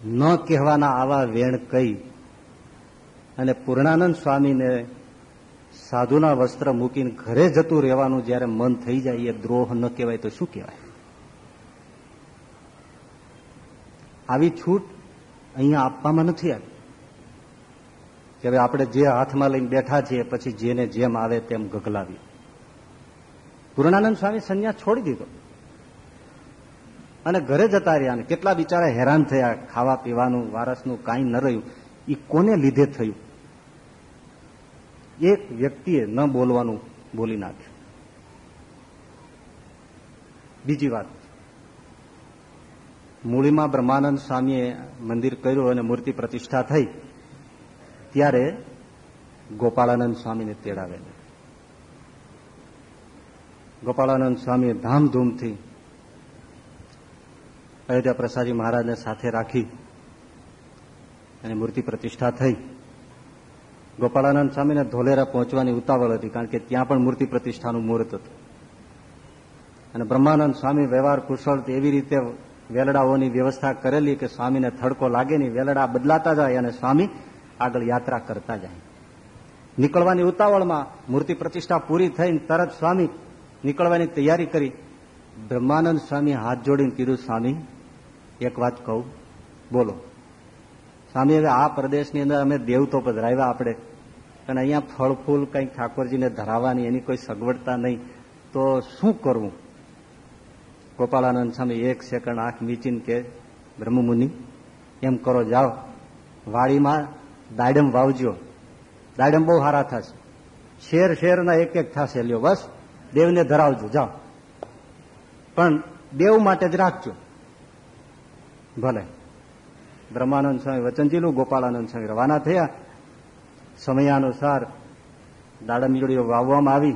ન કહેવાના આવા વેણ કઈ. અને પૂર્ણાનંદ સ્વામીને સાધુના વસ્ત્ર મૂકીને ઘરે જતું રહેવાનું જયારે મન થઈ જાય, એ દ્રોહ ન કહેવાય તો શું કહેવાય? આવી છૂટ અહીંયા આપવામાં નથી આવી. કે હવે આપણે જે હાથમાં લઈને બેઠા છીએ, પછી જેને જેમ આવે તેમ ગગલાવી પૂર્ણાનંદ સ્વામી સંન્યાસ છોડી દીધો. અને ઘરે જતા રહ્યા અને કેટલા બિચારા હેરાન થયા, ખાવા પીવાનું, વારસનું કાંઈ ન રહ્યું. એ કોને લીધે થયું? એક વ્યક્તિએ ન બોલવાનું બોલી નાખ્યું. બીજી વાત. મૂળીમાં બ્રહ્માનંદ સ્વામીએ મંદિર કર્યું અને મૂર્તિ પ્રતિષ્ઠા થઈ. ત્યારે ગોપાળાનંદ સ્વામીને તેડાવેલા ગોપાળાનંદ સ્વામીએ ધામધૂમથી અયોધ્યા પ્રસાદજી મહારાજને સાથે રાખી અને મૂર્તિ પ્રતિષ્ઠા થઈ. ગોપાળાનંદ સ્વામીને ધોલેરા પહોંચવાની ઉતાવળ હતી કારણ કે ત્યાં પણ મૂર્તિ પ્રતિષ્ઠાનું મુહૂર્ત હતું. અને બ્રહ્માનંદ સ્વામી વ્યવહાર કુશળ એવી રીતે વેલડાઓની વ્યવસ્થા કરેલી કે સ્વામીને થડકો લાગે નહીં વેલડા બદલાતા જાય અને સ્વામી આગળ યાત્રા કરતા જાય. નીકળવાની ઉતાવળમાં મૂર્તિ પ્રતિષ્ઠા પૂરી થઈને તરત સ્વામી નીકળવાની તૈયારી કરી. બ્રહ્માનંદ સ્વામી હાથ જોડીને કીધું, સ્વામી એક વાત કહું. બોલો. સ્વામી હવે આ પ્રદેશની અંદર અમે દેવતો પધરાવ્યા આપણે. અને અહીંયા ફળ ફૂલ કંઈક ઠાકોરજીને ધરાવવાની એની કોઈ સગવડતા નહીં. તો શું કરવું? ગોપાળાનંદ સ્વામી એક સેકન્ડ આંખ મીચીને કે, બ્રહ્મમુનિ, એમ કરો, જાઓ. વાડીમાં દાડમ વાવજો. દાડમ બહુ સારા થશે. શેર શેરના એક એક થશે લ્યો, બસ. દેવને ધરાવજો, જાઓ. પણ દેવ માટે જ રાખજો. ભલે. બ્રહ્માનંદ સ્વામી વચનજીલું ગોપાળાનંદ સ્વામી રવાના થયા. સમયાનુસાર દાડમજોડીઓ વાવવામાં આવી.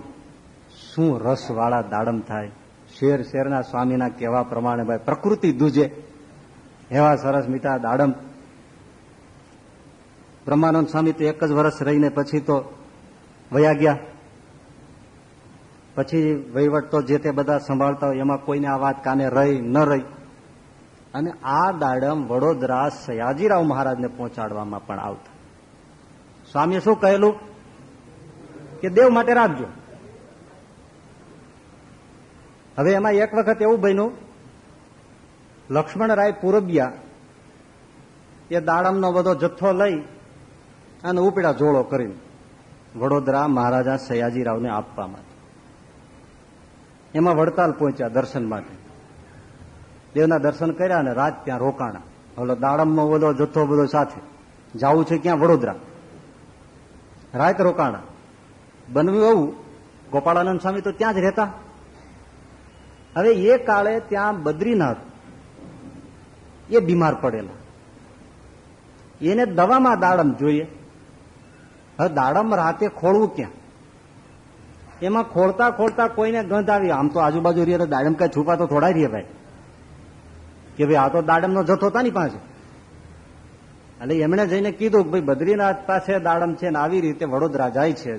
શું રસવાળા દાડમ થાય? શેર શેરના સ્વામીના કહેવા પ્રમાણે ભાઈ, પ્રકૃતિ દૂજે. એવા સરસ મીઠા દાડમ. બ્રહ્માનંદ સ્વામી તો એક જ વર્ષ રહીને પછી તો વયા ગયા. પછી વહીવટ તો જે તે બધા સંભાળતા હોય એમાં કોઈને આ વાત કાને રહી, ન રહી. અને આ દાડમ વડોદરા સયાજીરાવ મહારાજને પહોંચાડવામાં પણ આવતા. સ્વામીએ શું કહેલું? કે દેવ માટે રાખજો. હવે એમાં એક વખત એવું બન્યું, લક્ષ્મણરાય પૂરબિયા એ દાડમનો બધો જથ્થો લઈ અને ઉપડા જોડો કરીને વડોદરા મહારાજા સયાજીરાવને આપવા માટે એમાં વડતાલ પહોંચ્યા દર્શન માટે. દેવના દર્શન કર્યા અને રાત ત્યાં રોકાણા. હવે દાડમમાં બધો જથ્થો બધો સાથે. જવું છે ક્યાં? વડોદરા. રાત રોકાણા. બનવ્યું એવું ગોપાળાનંદ સ્વામી તો ત્યાં જ રહેતા. હવે એ કાળે ત્યાં બદ્રીનાથ એ બીમાર પડેલા. એને દવામાં દાડમ જોઈએ. હવે દાડમ રાતે ખોળવું ક્યાં? એમાં ખોળતા ખોળતા કોઈને ગંધ આવી. આમ તો આજુબાજુ રે દાડમ કઈ છુપા તો થોડા રહીએ ભાઈ. કે ભાઈ આ તો દાડમનો જથ્થો હતા ની પાસે. એટલે એમણે જઈને કીધું કે ભાઈ બદ્રીનાથ પાસે દાડમ છે ને આવી રીતે વડોદરા જાય છે.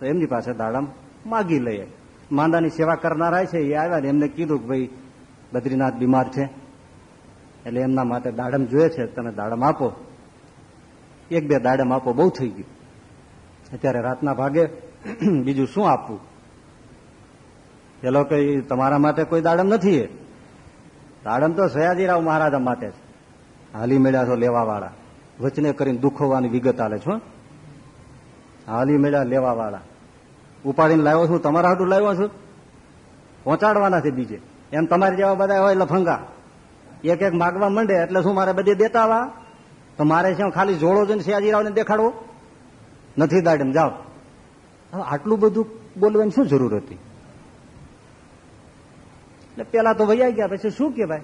તો એમની પાસે દાડમ માગી લઈએ માંદાની સેવા કરનારા છે, એ આવ્યા ને એમને કીધું કે ભાઈ બદ્રીનાથ બીમાર છે. એટલે એમના માટે દાડમ જોઈએ છે, તમે દાડમ આપો. એક બે દાડમ આપો, બહુ થઈ ગયું. અત્યારે રાતના ભાગે બીજું શું આપવું? પેલો કઈ તમારા માટે કોઈ દાડમ નથી દાડમ તો સયાજીરાવ મહારાજા માટે છે. હાલી મેળ્યા છો લેવા વાળા વચને કરીને દુખોવાની વિગત આલે છો હાલી મેળ્યા લેવા વાળા ઉપાડીને લાવ્યો છું, તમારા હાટું લાવ્યો છું. પહોંચાડવાના છે બીજે. એમ તમારી જેવા બધા હોય લફંગા. એક એક માગવા માંડે, એટલે શું મારે બધે દેતા આવા તો મારે શું ખાલી જોડો જોઈને સયાજીરાવને દેખાડવો? નથી દાડમ, જાઓ. આટલું બધું બોલવાની શું જરૂર હતી? એટલે પેલા તો વૈયા ગયા, પછી શું કહેવાય?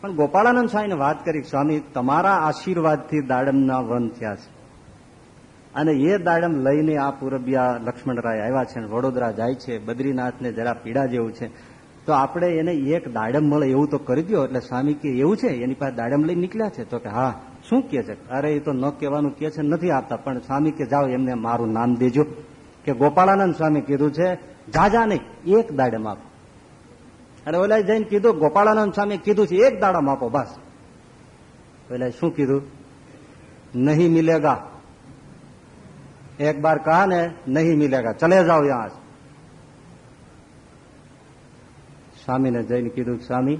પણ ગોપાળાનંદ સ્વામીને વાત કરી, સ્વામી, તમારા આશીર્વાદથી દાડમના વન થયા છે. અને એ દાડમ લઈને આ પૂરબિયા લક્ષ્મણરાય આવ્યા છે વડોદરા જાય છે, બદ્રીનાથને જરા પીડા જેવું છે. તો આપણે એને એક દાડમ મળે એવું તો કરી દો એટલે સ્વામી કે એવું છે, એની પાસે દાડમ લઈ નીકળ્યા છે? તો કે, હા, શું કે છે? અરે, એ તો ન કહેવાનું કે છે, નથી આપતા, પણ સ્વામી કે, જાઓ, એમને મારું નામ દેજો. કે ગોપાળાનંદ સ્વામી કીધું છે જાજા નહીં, એક દાડમ આપો. અને ઓલા જઈને કીધું, ગોપાળાનંદ સ્વામી કીધું છે, એક દાડા આપો બસ. ઓલા શું કીધું? નહીં મિલેગા. એક બાર કહા ને, નહીં મિલેગા. ચલે જાઓ યહાં સ્વામીને જઈને કીધું સ્વામી,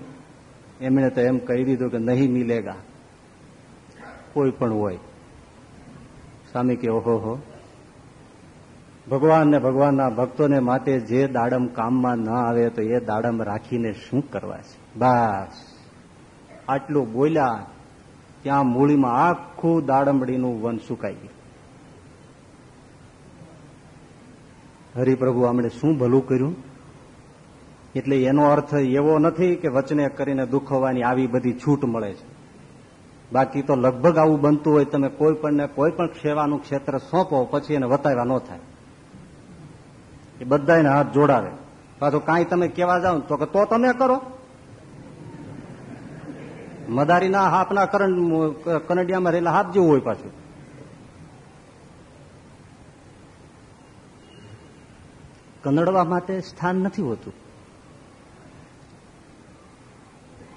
એમણે તો એમ કહી દીધું કે નહીં મિલેગા. કોઈ પણ હોય. સ્વામી કે, ઓહો ભગવાન ને ભગવાનના ભક્તોને માટે જે દાડમ કામમાં ન આવે તો એ દાડમ રાખીને શું કરવા છે? બસ. આટલું બોલ્યા, ત્યાં મૂળીમાં આખું દાડમડીનું વન સુકાઈ ગયું. હરિપ્રભુ આમણે શું ભલું કર્યું? એટલે એનો અર્થ એવો નથી કે વચને કરીને દુખવવાની આવી બધી છૂટ મળે છે. બાકી તો લગભગ આવું બનતું હોય, તમે કોઈ પણ કોઈ પણ સેવાનું ક્ષેત્ર સોંપો, પછી એને વતાવ્યા ન થાય. એ બધાને હાથ જોડાવે. પાછું કાંઈ તમે કેવા જાઓ તો કે તો તમે કરો. મદારીના હાપના કરંટ કનડિયામાં રહેલા હાપ જેવું હોય પાછું. કનડવા માટે સ્થાન નથી હોતું.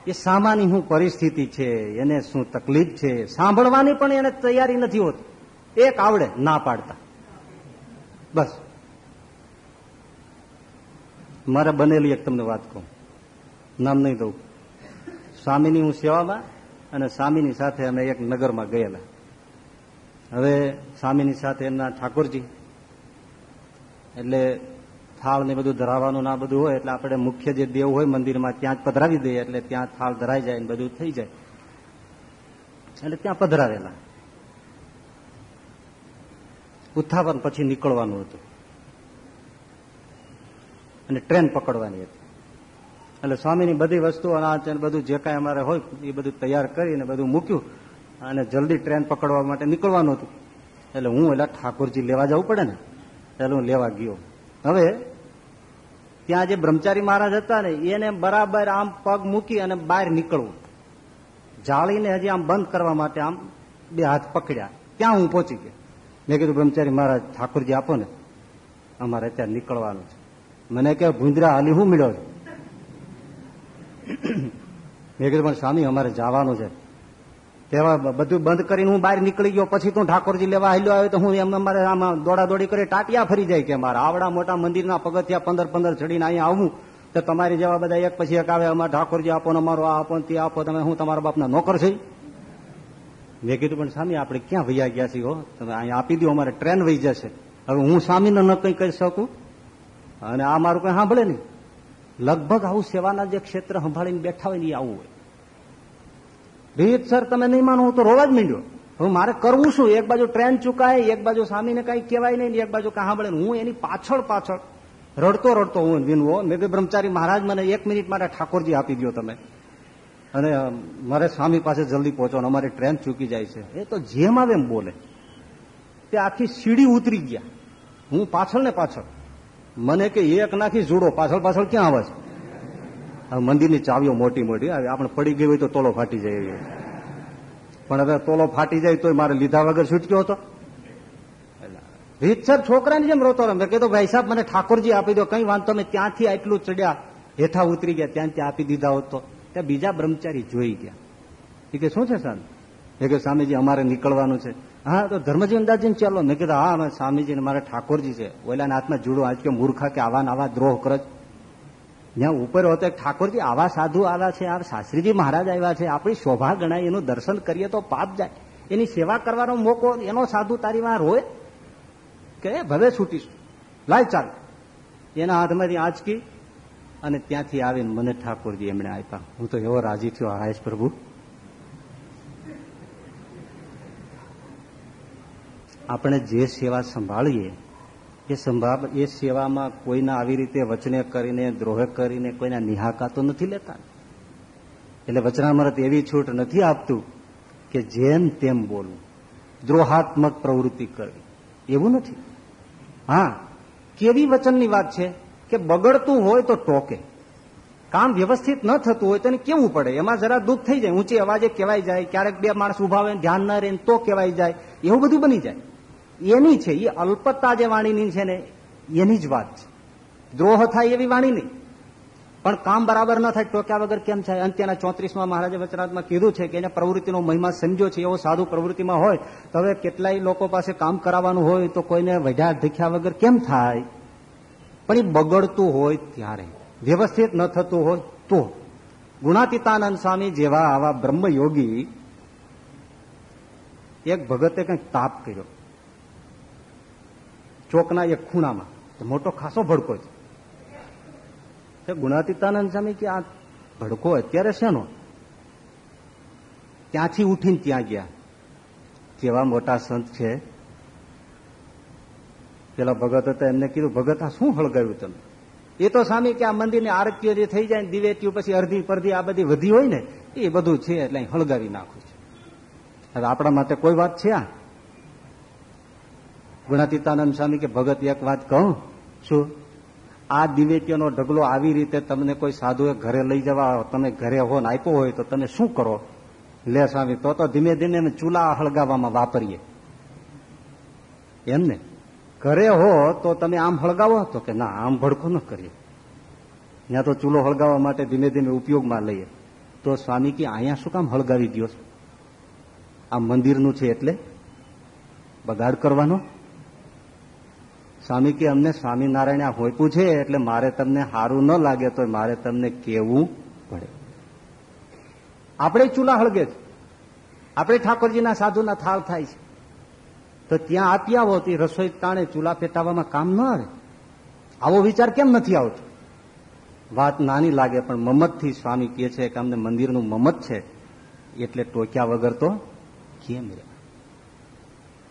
એ સામાની શું પરિસ્થિતિ છે, એને શું તકલીફ છે, સાંભળવાની પણ એને તૈયારી નથી હોતી. એક આવડે ના પાડતા. બસ. મારે બનેલી એક તમને વાત કહું. નામ નહીં દઉં. સ્વામીની હું સેવામાં અને સ્વામીની સાથે અમે એક નગરમાં ગયેલા. હવે સ્વામીની સાથે એમના ઠાકોરજી, એટલે થાળ ને બધું ધરાવવાનું ના બધું હોય, એટલે આપણે મુખ્ય જે દેવ હોય મંદિરમાં ત્યાં જ પધરાવી દઈએ, એટલે ત્યાં થાળ ધરાઈ જાય ને બધું થઈ જાય. એટલે ત્યાં પધરાવેલા. ઉત્થાપન પછી નીકળવાનું હતું. અને ટ્રેન પકડવાની હતી. એટલે સ્વામીની બધી વસ્તુ, અનાજ અને બધું જે કાંઈ અમારે હોય, એ બધું તૈયાર કરીને બધું મૂક્યું. અને જલ્દી ટ્રેન પકડવા માટે નીકળવાનું હતું. એટલે હું એટલે ઠાકોરજી લેવા જવું પડે ને, એટલે હું લેવા ગયો. હવે, ત્યાં જે બ્રહ્મચારી મહારાજ હતા ને, એને બરાબર આમ પગ મૂકી અને બહાર નીકળવું. જાળીને હજી આમ બંધ કરવા માટે આમ બે હાથ પકડ્યા. ત્યાં હું પહોંચી ગયો. મેં કીધું, બ્રહ્મચારી મહારાજ, ઠાકોરજી આપો ને. અમારે અત્યારે નીકળવાનું છે. મને કે ભૂંદરા હાલી હું મળ્યો મેં કીધું, પણ સ્વામી, અમારે જવાનું છે. તેવા બધું બંધ કરીને હું બહાર નીકળી ગયો. પછી તું ઠાકોરજી લેવા હાલ્યો આવ્યો તો હું એમ અમારે આમાં દોડાદોડી કરી ટાટિયા ફરી જાય કે મારા આવડા મોટા મંદિરના પગથિયા પંદર પંદર ચડીને અહીંયા આવું. તો તમારી જેવા બધા એક પછી એક આવે, અમારે ઠાકોરજી આપો ને અમારો આ આપો તે આપો, તમે હું તમારા બાપના નોકર છે? મેં કીધું, પણ સ્વામી, આપણે ક્યાં વૈયા ગયા છીએ હો? તમે અહીંયા આપી દો અમારે ટ્રેન વહી જશે. હવે હું સ્વામીને ન કંઈ કહી શકું? અને આ મારું કંઈ સાંભળે નહીં. લગભગ આવું સેવાના જે ક્ષેત્ર સંભાળીને બેઠા હોય ને એ આવું હોય. રીત સર, તમે નહીં માનો, હું તો રોવા જ માંડ્યો. હવે મારે કરવું શું? એક બાજુ ટ્રેન ચુકાય, એક બાજુ સામીને કઈ કહેવાય નહીં એક બાજુ કાં સાંભળે હું એની પાછળ પાછળ રડતો રડતો હું વિનવો. મેં કે બ્રહ્મચારી મહારાજ, મને એક મિનિટ માટે ઠાકોરજી આપી દો તમે. અને મારે સ્વામી પાસે જલ્દી પહોંચવાનું. અમારી ટ્રેન ચૂકી જાય છે. એ તો જેમ આવે એમ બોલે. તે આખી સીડી ઉતરી ગયા. હું પાછળ ને પાછળ. મને કે એક નાખી જોડો, પાછળ પાછળ ક્યાં આવે છે? મંદિરની ચાવીઓ મોટી મોટી આપણે પડી ગઈ હોય તો તોલો ફાટી જાય એવી પણ હવે તોલો ફાટી જાય તો મારે લીધા વગર છૂટક્યો હતો. રીતસર છોકરાની જેમ રોતો મેં કીધું, ભાઈ સાહેબ, મને ઠાકોરજી આપી દો, કઈ વાંધો મેં ત્યાંથી આટલું ચડ્યા, હેઠા ઉતરી ગયા, ત્યાં ત્યાં આપી દીધા હોત તો. ત્યાં બીજા બ્રહ્મચારી જોઈ ગયા. એ કે, શું છે સાહેબ? એ કે સ્વામીજી અમારે નીકળવાનું છે. હા, તો ધર્મજી અંદાજીને ચાલો. મેં કીધું, હા, અમે સ્વામીજી મારા ઠાકોરજી છે. ઓલાના હાથમાં જુડો આજ કે મૂર્ખા કે આવા આવા દ્રોહ કરે જ્યાં ઉપર હોતો ઠાકોરજી, આવા સાધુ આવ્યા છે, આ શાસ્ત્રીજી મહારાજ આવ્યા છે, આપણી શોભા ગણાય, એનું દર્શન કરીએ તો પાપ જાય. એની સેવા કરવાનો મોકો, એનો સાધુ તારી માં રોય કે ભલે છૂટીશું. લાય ચાલ. એના હાથમાંથી આંચકી અને ત્યાંથી આવીને મને ઠાકોરજી એમણે આપ્યા. હું તો એવો રાજી થયો હાયશ પ્રભુ. આપણે જે સેવા સંભાળીએ, એ સંભાળ, એ સેવામાં કોઈના આવી રીતે વચને કરીને, દ્રોહ કરીને કોઈના નિહાકા તો નથી લેતા. એટલે વચનામૃત એવી છૂટ નથી આપતું કે જેમ તેમ બોલવું. દ્રોહાત્મક પ્રવૃત્તિ કરવી. એવું નથી. હા, કેવી વચનની વાત છે? કે બગડતું હોય તો ટોકે. કામ વ્યવસ્થિત ન થતું હોય તેને કેવું પડે? એમાં જરા દુઃખ થઈ જાય. ઊંચી અવાજે કહેવાય જાય. ક્યારેક બે માણસ ઊભા હોય ધ્યાન ન રહે તો કહેવાય જાય. એવું બધું બની જાય. એની છે એ અલ્પતા જે વાણીની છે ને, એની જ વાત છે. દ્રોહ થાય એવી વાણી નહીં. પણ કામ બરાબર ન થાય, ટોક્યા વગર કેમ થાય? અંત્યના ચોત્રીસમાં મહારાજા વચનાથમાં કીધું છે કે એને પ્રવૃત્તિનો મહિમા સમજો છે, એવો સાધુ પ્રવૃત્તિમાં હોય, તો હવે કેટલાય લોકો પાસે કામ કરાવવાનું હોય, તો કોઈને વઢ્યા ધીખ્યા વગર કેમ થાય? પણ એ બગડતું હોય ત્યારે, વ્યવસ્થિત ન થતું હોય તો. ગુણાતીતાનંદ સ્વામી જેવા આવા બ્રહ્મયોગી એક ભગતે કંઈક તાપ કર્યો. ચોકના એક ખૂણામાં. મોટો ખાસો ભડકો છે. ગુણાતીતાનંદ સ્વામી કે આ ભડકો અત્યારે શેનો? ત્યાંથી ઉઠીને ત્યાં ગયા. કેવા મોટા સંત છે. પેલા ભગત હતા, એમને કીધું, ભગત, આ શું હળગાવ્યું તમે? એ તો સ્વામી કે આ મંદિરની આરતીઓ જે થઈ જાય દિવેટીઓ પછી અડધી પરધી આ બધી વધી હોય ને, એ બધું છે એટલે હળગાવી નાખું છું. હવે આપણા માટે કોઈ વાત છે આ? ગુણાતીતાનંદ સ્વામી કે, ભગત, એક વાત કહું? શું? આ દિવેટીઓનો ઢગલો આવી રીતે તમને કોઈ સાધુએ ઘરે લઈ જવા, તમે ઘરે હો ને આપ્યો હોય તો તમે શું કરો? લે સ્વામી, તો તો ધીમે ધીમે ચૂલા હળગાવવામાં વાપરીએ. એમને? ઘરે હો તો તમે આમ હળગાવો? તો કે, ના, આમ ભડકો ન કરીએ. ત્યાં તો ચૂલો હળગાવવા માટે ધીમે ધીમે ઉપયોગમાં લઈએ. તો સ્વામી કે, અહીંયા શું કામ હળગાવી દો આ મંદિરનું છે એટલે બગાડ કરવાનો? સ્વામી કે અમને સ્વામિનારાયણ આ હોઈપું છે એટલે મારે તમને સારું ન લાગે તો મારે તમને કેવું પડે. આપણે ચૂલા હળગે છે. આપણે ઠાકોરજીના સાધુના થાળ થાય છે. તો ત્યાં આપી આવો તો રસોઈ તાણે ચૂલા પેટાવવામાં કામ ન આવે. આવો વિચાર કેમ નથી આવતો? વાત નાની લાગે પણ મમતથી સ્વામી કહે છે કે અમને મંદિરનું મમત છે એટલે ટોક્યા વગર તો કેમ રહે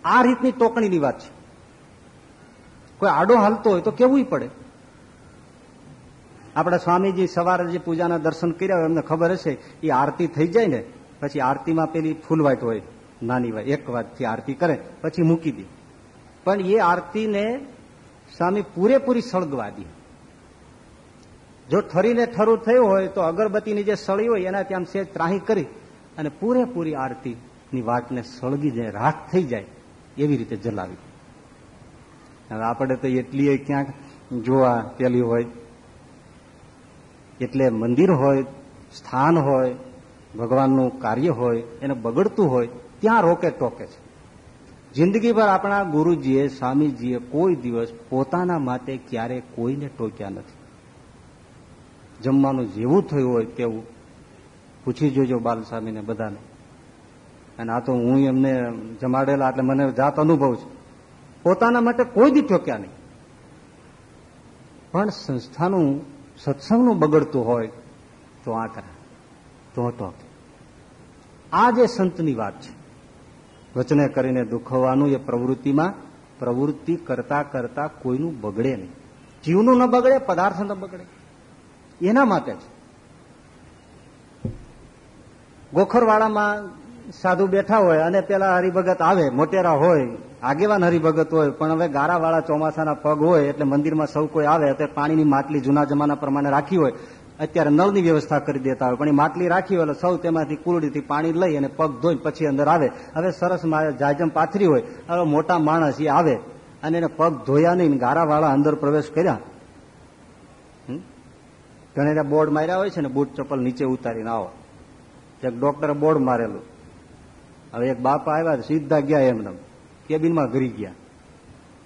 આ રીતની ટોકણીની વાત છે. કોઈ આડો હાલતો હોય તો કેવું પડે. આપણા સ્વામીજી સવારે જે પૂજાના દર્શન કર્યા હોય, એમને ખબર હશે એ આરતી થઈ જાય ને, પછી આરતીમાં પેલી ફૂલવાટ હોય, નાની વાત એક વાતથી આરતી કરે, પછી મૂકી દે. પણ એ આરતીને સ્વામી પૂરેપૂરી સળગવા દે જો ઠરીને ઠરું થયું હોય, તો અગરબત્તીની જે સળી હોય, એના ત્યાં સેજ ત્રાહી કરી અને પૂરેપૂરી આરતીની વાતને સળગી જાય, રાખ થઈ જાય, એવી રીતે જલાવી આપણે તો એટલી ક્યાંક જોવા પેલી હોય. એટલે મંદિર હોય, સ્થાન હોય, ભગવાનનું કાર્ય હોય, એને બગડતું હોય, ત્યાં રોકે ટોકે છે. જિંદગીભર આપણા ગુરુજીએ, સ્વામીજીએ કોઈ દિવસ પોતાના માટે ક્યારે કોઈને ટોક્યા નથી. જમવાનું જેવું થયું હોય તેવું. પૂછી જોજો બાલસ્વામીને બધાને. અને આ તો હું એમને જમાડેલા એટલે મને જાત અનુભવ છે. પોતાના માટે કોઈ દી ટોક્યા નહીં. પણ સંસ્થાનું, સત્સંગનું બગડતું હોય તો આ કરે, તો આ જે સંતની વાત છે, વચને કરીને દુખવવાનું એ પ્રવૃત્તિમાં પ્રવૃત્તિ કરતા કરતા કોઈનું બગડે નહીં. જીવનું ન બગડે, પદાર્થ ન બગડે. એના માટે છે ગોખરવાડામાં સાધુ બેઠા હોય અને પેલા હરિભગત આવે, મોટેરા હોય, આગેવાન હરિભગત હોય, પણ હવે ગારાવાળા ચોમાસાના પગ હોય એટલે મંદિરમાં સૌ કોઈ આવે તો પાણીની માટલી જૂના જમાના પ્રમાણે રાખી હોય, અત્યારે નળની વ્યવસ્થા કરી દેતા હોય, પણ એ માટલી રાખી હોય એટલે સૌ તેમાંથી કુલડીથી પાણી લઈ અને પગ ધોઈ પછી અંદર આવે. હવે સરસ જાજમ પાથરી હોય, હવે મોટા માણસ એ આવે અને એને પગ ધોયા નહીં, ગારાવાળા અંદર પ્રવેશ કર્યા. ઘણા બોર્ડ માર્યા હોય છે ને, બૂટ ચપ્પલ નીચે ઉતારીને આવો. એક ડોક્ટરે બોર્ડ મારેલું. હવે એક બાપા આવ્યા સીધા ગયા એમને. કેબિનમાં ઘરી ગયા.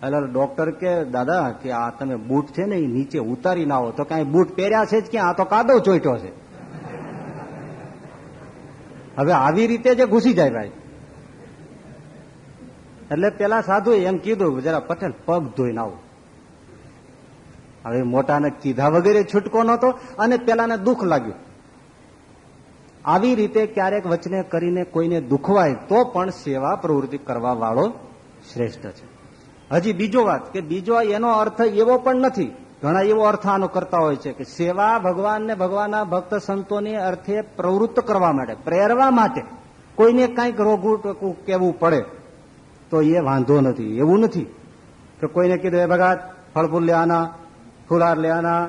એટલે ડોક્ટર કે, દાદા, કે આ તમે બૂટ છે ને એ નીચે ઉતારીને આવો. તો કઈ બૂટ પહેર્યા છે જ ક્યાં? આ તો કાદવ ચોઈટો છે. હવે આવી રીતે જે ઘૂસી જાય ભાઈ. એટલે પેલા સાધુ એમ કીધું, જરા પટેલ, પગ ધોઈને આવું. હવે મોટાને કીધા વગેરે છૂટકો નતો અને પેલાને દુઃખ લાગ્યું. આવી રીતે ક્યારેક વચને કરીને કોઈને દુખવાય તો પણ સેવા પ્રવૃત્તિ કરવા વાળો શ્રેષ્ઠ છે. હજી બીજો વાત કે બીજો એનો અર્થ એવો પણ નથી. ઘણા એવો અર્થ આનો કરતા હોય છે કે સેવા ભગવાનને ભગવાનના ભક્ત સંતોની અર્થે પ્રવૃત્ત કરવા માટે, પ્રેરવા માટે કોઈને કંઈક રોગું કહેવું પડે તો એ વાંધો નથી, એવું નથી કે કોઈને કીધું, એ ભગાત, ફળફૂલ લેવાના ફુલાર લેવાના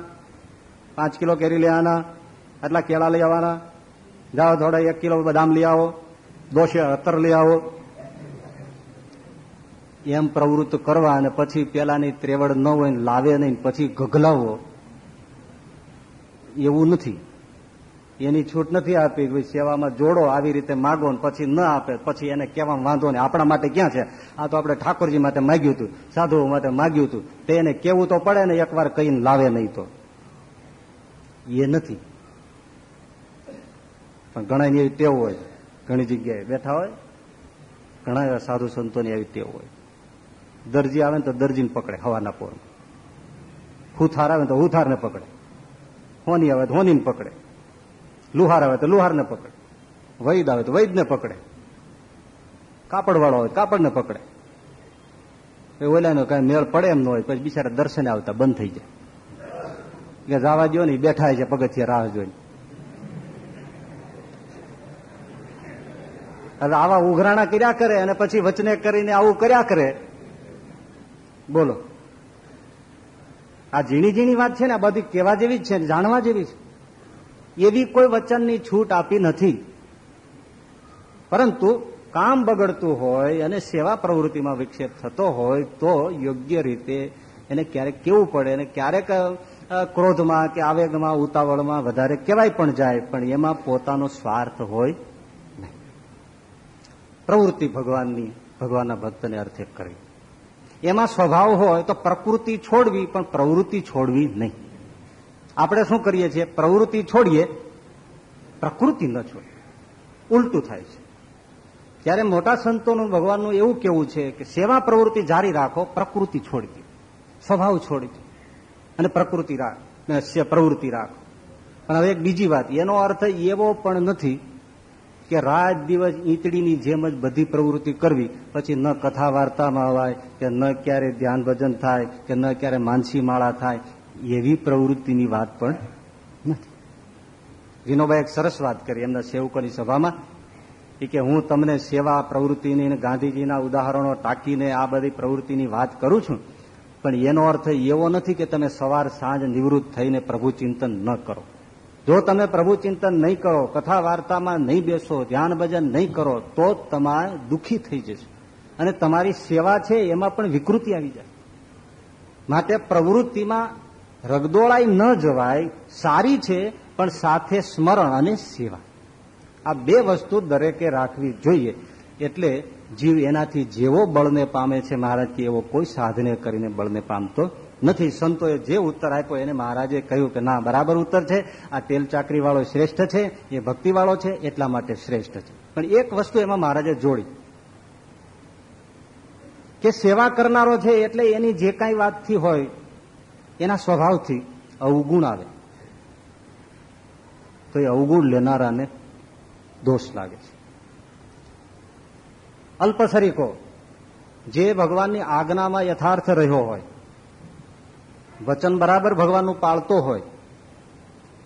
પાંચ કિલો કેરી લેવાના આટલા કેળા લઈ આવવાના જાઓ થોડા એક કિલો બદામ લઈ આવો, દોષે અત્તર લઈ આવો. એમ પ્રવૃત્ત કરવા અને પછી પેલાની ત્રેવડ ન હોય લાવે નહીં, પછી ગગલાવો એવું નથી. એની છૂટ નથી આપી ભાઈ સેવામાં જોડો આવી રીતે માગો ને પછી ન આપે, પછી એને કહેવામાં વાંધો નહીં. આપણા માટે ક્યાં છે? આ તો આપણે ઠાકોરજી માટે માગ્યું હતું, સાધુઓ માટે માગ્યું હતું. તે એને કેવું તો પડે ને એકવાર કહીને લાવે નહીં તો. એ નથી. પણ ઘણા એવી ટેવ હોય. ઘણી જગ્યાએ બેઠા હોય, ઘણા એવા સાધુ સંતોની એવી ટેવ હોય. દરજી આવે ને તો દરજીને પકડે હવાના પોર. હુથાર આવે તો હુથારને પકડે. હોની આવે તો હોનીને પકડે. લુહાર આવે તો લુહારને પકડે. વૈદ આવે તો વૈદને પકડે. કાપડ વાળો હોય કાપડને પકડે. એ ઓલાનો કઈ મેળ પડે એમ ન હોય, પછી બિચારા દર્શને આવતા બંધ થઈ જાય. કે જવા દો ને બેઠા છે પગથિયા રાહ જોઈને. હવે આવા ઉઘરાણા કર્યા કરે અને પછી વચને કરીને આવું કર્યા કરે. બોલો. આ ઝીણી ઝીણી વાત છે ને, આ બધી કેવા જેવી જ છે જાણવા જેવી છે. એવી કોઈ વચનની છૂટ આપી નથી. પરંતુ કામ બગડતું હોય અને સેવા પ્રવૃત્તિમાં વિક્ષેપ થતો હોય તો યોગ્ય રીતે એને ક્યારેક કેવું પડે અને ક્યારેક ક્રોધમાં કે આવેગમાં, ઉતાવળમાં વધારે કહેવાય પણ જાય, પણ એમાં પોતાનો સ્વાર્થ હોય પ્રવૃત્તિ ભગવાનની, ભગવાનના ભક્તને અર્થે કરવી એમાં સ્વભાવ હોય તો પ્રકૃતિ છોડવી, પણ પ્રવૃત્તિ છોડવી નહીં. આપણે શું કરીએ છીએ? પ્રવૃત્તિ છોડીએ, પ્રકૃતિ ન છોડીએ ઉલટું થાય છે. ત્યારે મોટા સંતોનું, ભગવાનનું એવું કેવું છે કે સેવા પ્રવૃત્તિ જારી રાખો, પ્રકૃતિ છોડી સ્વભાવ છોડી દો અને પ્રકૃતિ રાખ પ્રવૃત્તિ રાખો. પણ હવે એક બીજી વાત, એનો અર્થ એવો પણ નથી કે રાત દિવસ ઈંચડીની જેમ જ બધી પ્રવૃત્તિ કરવી, પછી ન કથા વાર્તામાં અવાય, કે ન ક્યારે ધ્યાન ભજન થાય, કે ન ક્યારે માનસી માળા થાય, એવી પ્રવૃત્તિની વાત પણ નથી. વિનોભાઈ એક સરસ વાત કરી એમના સેવકોની સભામાં. કે હું તમને સેવા પ્રવૃત્તિની ગાંધીજીના ઉદાહરણો ટાંકીને આ બધી પ્રવૃત્તિની વાત કરું છું, પણ એનો અર્થ એવો નથી કે તમે સવાર સાંજ નિવૃત્ત થઈને પ્રભુ ચિંતન ન કરો. જો તમે પ્રભુ ચિંતન નહીં કરો કથા વાર્તામાં નહીં બેસો, ધ્યાન ભજન નહીં કરો, તો તમારે દુઃખી થઈ જશે. અને તમારી સેવા છે એમાં પણ વિકૃતિ આવી જાય. માટે પ્રવૃત્તિમાં રગદોળાઈ ન જવાય, સારી છે, પણ સાથે સ્મરણ અને સેવા. આ બે વસ્તુ દરેકે રાખવી જોઈએ. એટલે જીવ એનાથી જેવો બળને પામે છે મહારાજ એવો કોઈ સાધને કરીને બળને પામતો નથી. સંતોએ જે ઉત્તર આપ્યો એને મહારાજે કહ્યું કે ના, બરાબર ઉત્તર છે. આ તેલ ચાકરી વાળો શ્રેષ્ઠ છે, એ ભક્તિ વાળો છે, એટલા માટે શ્રેષ્ઠ છે. પણ એક વસ્તુ એમાં મહારાજે જોડી. કે સેવા કરનારો છે એટલે એની જે કાંઈ વાતથી હોય, એના સ્વભાવથી અવગુણ આવે. તો એ અવગુણ લેનારાને દોષ લાગે છે. અલ્પસરીકો, જે ભગવાનની આજ્ઞામાં યથાર્થ રહ્યો હોય વચન બરાબર ભગવાનનું પાળતો હોય.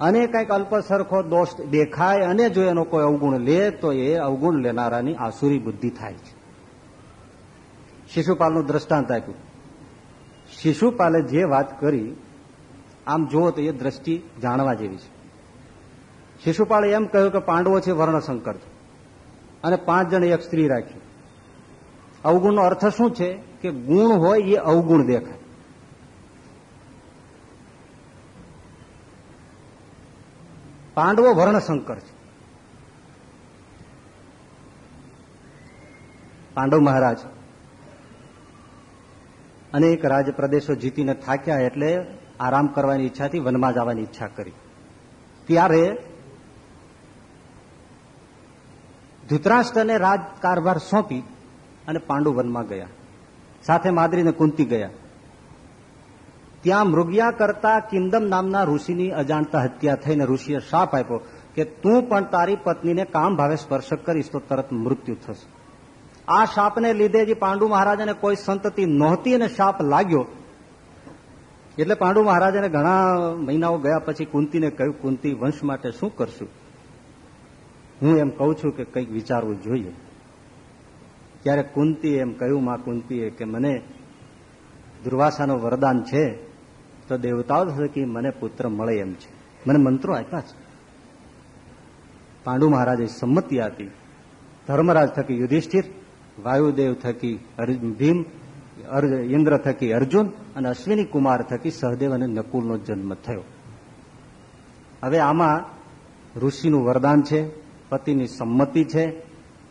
અને કંઈક અલ્પસરખો દોષ દેખાય અને જો એનો કોઈ અવગુણ લે, તો એ અવગુણ લેનારાની આસુરી બુદ્ધિ થાય છે. શિશુપાલનું દ્રષ્ટાંત આપ્યું. શિશુપાલે જે વાત કરી, આમ જુઓ તો એ દ્રષ્ટિ જાણવા જેવી છે. શિશુપાળે એમ કહ્યું કે પાંડવો છે વર્ણશંકર. અને પાંચ જણ એક સ્ત્રી રાખી. અવગુણનો અર્થ શું છે? કે ગુણ હોય એ અવગુણ દેખાય. પાંડવો વર્ણશંકર છે. પાંડવ મહારાજ. અનેક રાજ પ્રદેશો જીતીને થાક્યા એટલે આરામ કરવાની ઈચ્છાથી વનમાં જવાની ઈચ્છા કરી. ત્યારે ધૃતરાષ્ટ્રને રાજ કારભાર સોંપી અને પાંડુ વનમાં ગયા. સાથે માદરીને કુંતી ગયા. ત્યાં મૃગ્યા કરતા કિંદમ નામના ઋષિની અજાણતા હત્યા થઈને ઋષિએ શાપ આપ્યો કે તું પણ તારી પત્નીને કામ ભાવે સ્પર્શ કરીશ તો તરત મૃત્યુ થશે. આ શાપને લીધે જે પાંડુ મહારાજાને કોઈ સંતતિ નહોતી અને શાપ લાગ્યો, એટલે પાંડુ મહારાજાને ઘણા મહિનાઓ ગયા પછી કુંતીને કહ્યું, કુંતી, વંશ માટે શું કરશું? હું એમ કહું છું કે કંઈક વિચારવું જોઈએ. ત્યારે કુંતી એમ કહ્યું, માં કુંતીએ, કે મને દુર્વાસાનું વરદાન છે તો દેવતાઓ થકી મને પુત્ર મળે એમ છે. મને મંત્રો આપ્યા છે. પાંડુ મહારાજે સંમતિ આપી. ધર્મરાજ થકી યુધિષ્ઠિર, વાયુદેવ થકી ભીમ ઇન્દ્ર થકી અર્જુન અને અશ્વિની કુમાર થકી સહદેવ અને નકુલનો જન્મ થયો. હવે આમાં ઋષિનું વરદાન છે, પતિની સંમતિ છે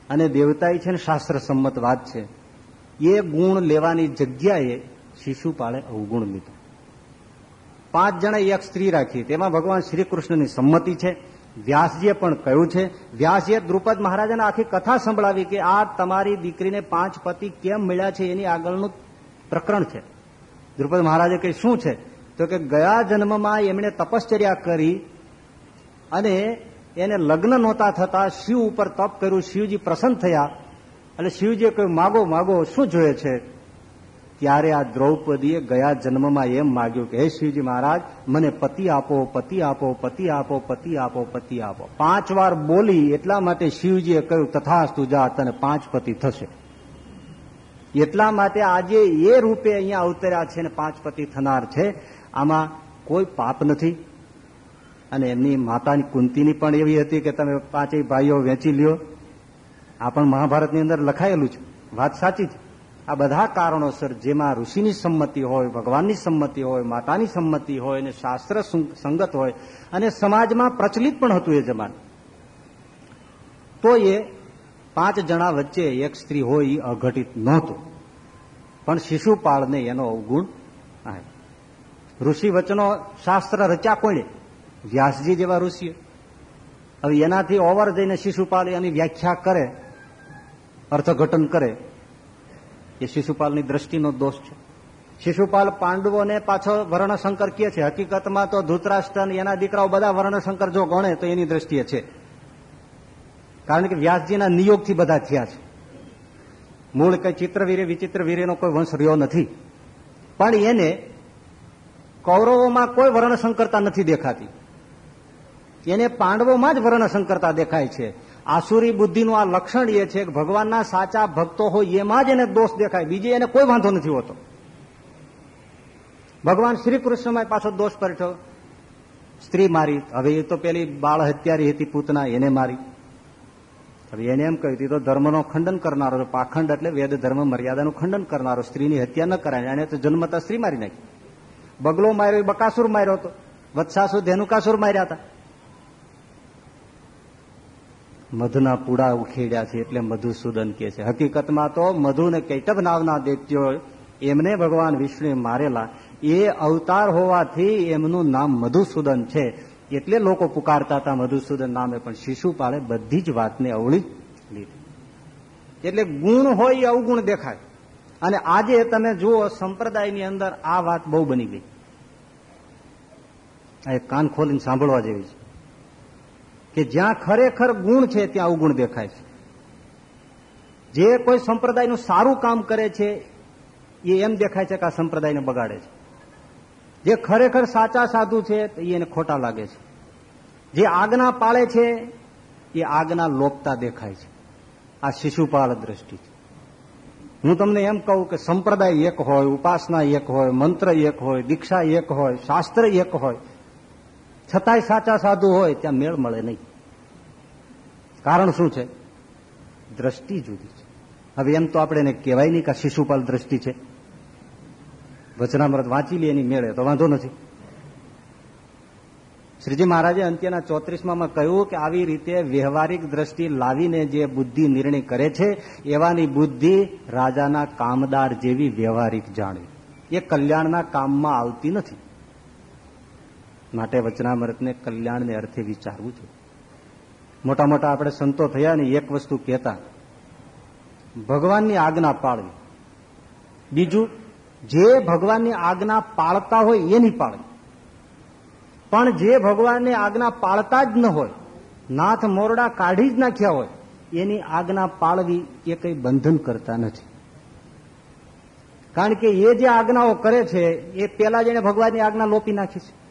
અને દેવતાઈ છે ને શાસ્ત્ર સંમત વાત છે. એ ગુણ લેવાની જગ્યાએ શિશુપાળે અવગુણ લીધો. પાંચ જણા એક સ્ત્રી રાખી. તેમાં ભગવાન શ્રી કૃષ્ણની સંમતિ છે. વ્યાસજીએ પણ કહ્યું છે. વ્યાસજીએ દ્રુપદ મહારાજાને આખી કથા સંભળાવી કે આ તમારી દીકરીને પાંચ પતિ કેમ મળ્યા છે એની આગળનું પ્રકરણ છે. દ્રુપદ મહારાજે કહી શું છે? તો કે, ગયા જન્મમાં એમણે તપશ્ચર્યા કરી અને એને લગ્ન નહોતા થતા શિવ ઉપર તપ કર્યું. શિવજી પ્રસન્ન થયા. એટલે શિવજીએ કહ્યું, માગો માગો, શું જોઈએ છે? ત્યારે આ દ્રૌપદીએ ગયા જન્મમાં એમ માગ્યું કે, હે શિવજી મહારાજ, મને પતિ આપો પતિ આપો પતિ આપો પતિ આપો પતિ આપો. પાંચ વાર બોલી એટલા માટે શિવજીએ કહ્યું, તથાસ્તુ જા, તને પાંચ પતિ થશે. એટલા માટે આજે એ રૂપે અહીંયા અવતર્યા છે ને પાંચ પતિ થનાર છે. આમાં કોઈ પાપ નથી. અને એમની માતાની કુંતીની પણ એવી હતી કે તમે પાંચેય ભાઈઓ વેચી લ્યો. આ પણ મહાભારતની અંદર લખાયેલું છે. વાત સાચી છે. આ બધા કારણોસર જેમાં ઋષિની સંમતિ હોય, ભગવાનની સંમતિ હોય, માતાની સંમતિ હોય અને શાસ્ત્ર સંગત હોય અને સમાજમાં પ્રચલિત પણ હતું એ જમાન. તો એ પાંચ જણા વચ્ચે એક સ્ત્રી હોય એ અઘટિત નહોતું. પણ શિશુપાળને એનો અવગુણ ઋષિ વચનો શાસ્ત્ર રચ્યા કોણે? વ્યાસજી જેવા ઋષિએ હવે એનાથી ઓવર જઈને શિશુપાલ એની વ્યાખ્યા કરે, અર્થઘટન કરે એ શિશુપાલની દ્રષ્ટિનો દોષ છે. શિશુપાલ પાંડવોને પાછો વર્ણશંકર કહે છે, હકીકતમાં તો ધૂતરાષ્ટ્ર એના દીકરાઓ બધા વર્ણશંકર જો ગણે તો એની દ્રષ્ટિએ છે. કારણ કે વ્યાસજીના નિયોગથી બધા થયા છે. મૂળ કઈ ચિત્રવીરે, વિચિત્રવીરેનો કોઈ વંશ રહ્યો નથી. પણ એને કૌરવોમાં કોઈ વર્ણશંકરતા નથી દેખાતી. એને પાંડવોમાં જ વર્ણશંકરતા દેખાય છે. આસુરી બુદ્ધિનું આ લક્ષણ એ છે કે ભગવાનના સાચા ભક્તો હોય એમાં જ એને દોષ દેખાય. બીજે એને કોઈ વાંધો નથી હોતો. ભગવાન શ્રી કૃષ્ણમાં પાછો દોષ પરઠો સ્ત્રી મારી. હવે એ તો પેલી બાળ હત્યારી હતી પૂતના, એને મારી. હવે એને એમ કહ્યું, તો ધર્મનો ખંડન કરનારો પાખંડ એટલે વેદ ધર્મ મર્યાદાનું ખંડન કરનારો. સ્ત્રીની હત્યા ન કરાય એને તો જન્મતા સ્ત્રી મારી નાખી. બગલો માર્યો, બકાસુર માર્યો હતો. વત્સાસુર, ધેનુકાસુર માર્યા હતા. મધુના પૂડા ઉખેડ્યા છે એટલે મધુસૂદન કે છે. હકીકતમાં તો મધુને કૈટભ નામના દૈત્યો એમને ભગવાન વિષ્ણુએ મારેલા. એ અવતાર હોવાથી એમનું નામ મધુસૂદન છે. એટલે લોકો પુકારતા હતા મધુસૂદન નામે, પણ શિશુપાળે બધી જ વાતને અવળી લીધી. એટલે ગુણ હોય એ અવગુણ દેખાય. અને આજે તમે જુઓ સંપ્રદાયની અંદર આ વાત બહુ બની ગઈ. આ કાન ખોલીને સાંભળવા જેવી છે. કે જ્યાં ખરેખર ગુણ છે ત્યાં અવગુણ દેખાય છે. જે કોઈ સંપ્રદાયનું સારું કામ કરે છે, એ એમ દેખાય છે કે આ સંપ્રદાયને બગાડે છે. જે ખરેખર સાચા સાધુ છે એને ખોટા લાગે છે. જે આજ્ઞા પાળે છે, એ આજ્ઞા લોપતા દેખાય છે. આ શિશુપાળ દ્રષ્ટિ છે. હું તમને એમ કહું કે સંપ્રદાય એક હોય, ઉપાસના એક હોય, મંત્ર એક હોય, દીક્ષા એક હોય, શાસ્ત્ર એક હોય છતાંય સાચા સાધુ હોય, ત્યાં મેળ મળે નહીં. કારણ શું છે? દ્રષ્ટિ જુદી છે. હવે એમ તો આપણે એને કહેવાય નહીં કે શિશુપાલ દ્રષ્ટિ છે. વચનામૃત વાંચી લે એની મેળે, તો વાંધો નથી. શ્રીજી મહારાજે અંત્યના ચોત્રીસમાં કહ્યું કે આવી રીતે વ્યવહારિક દ્રષ્ટિ લાવીને જે બુદ્ધિ નિર્ણય કરે છે, એવાની બુદ્ધિ રાજાના કામદાર જેવી વ્યવહારિક જાણવી એ કલ્યાણના કામમાં આવતી નથી. માટે વચનામૃતને કલ્યાણને અર્થે વિચારવું છે મોટા મોટા આપણે સંતો થયા ને એક વસ્તુ કહેતા, ભગવાનની આજ્ઞા પાળવી. બીજું, જે ભગવાનની આજ્ઞા પાળતા હોય એની પાળવી. પણ જે ભગવાનની આજ્ઞા પાળતા જ ન હોય, નાથ મોરડા કાઢી જ નાખ્યા હોય, એની આજ્ઞા પાળવી એ કઈ બંધન કરતા નથી. કારણ કે એ જે આજ્ઞાઓ કરે છે, એ પેલા જેને ભગવાનની આજ્ઞા લોપી નાખી છે.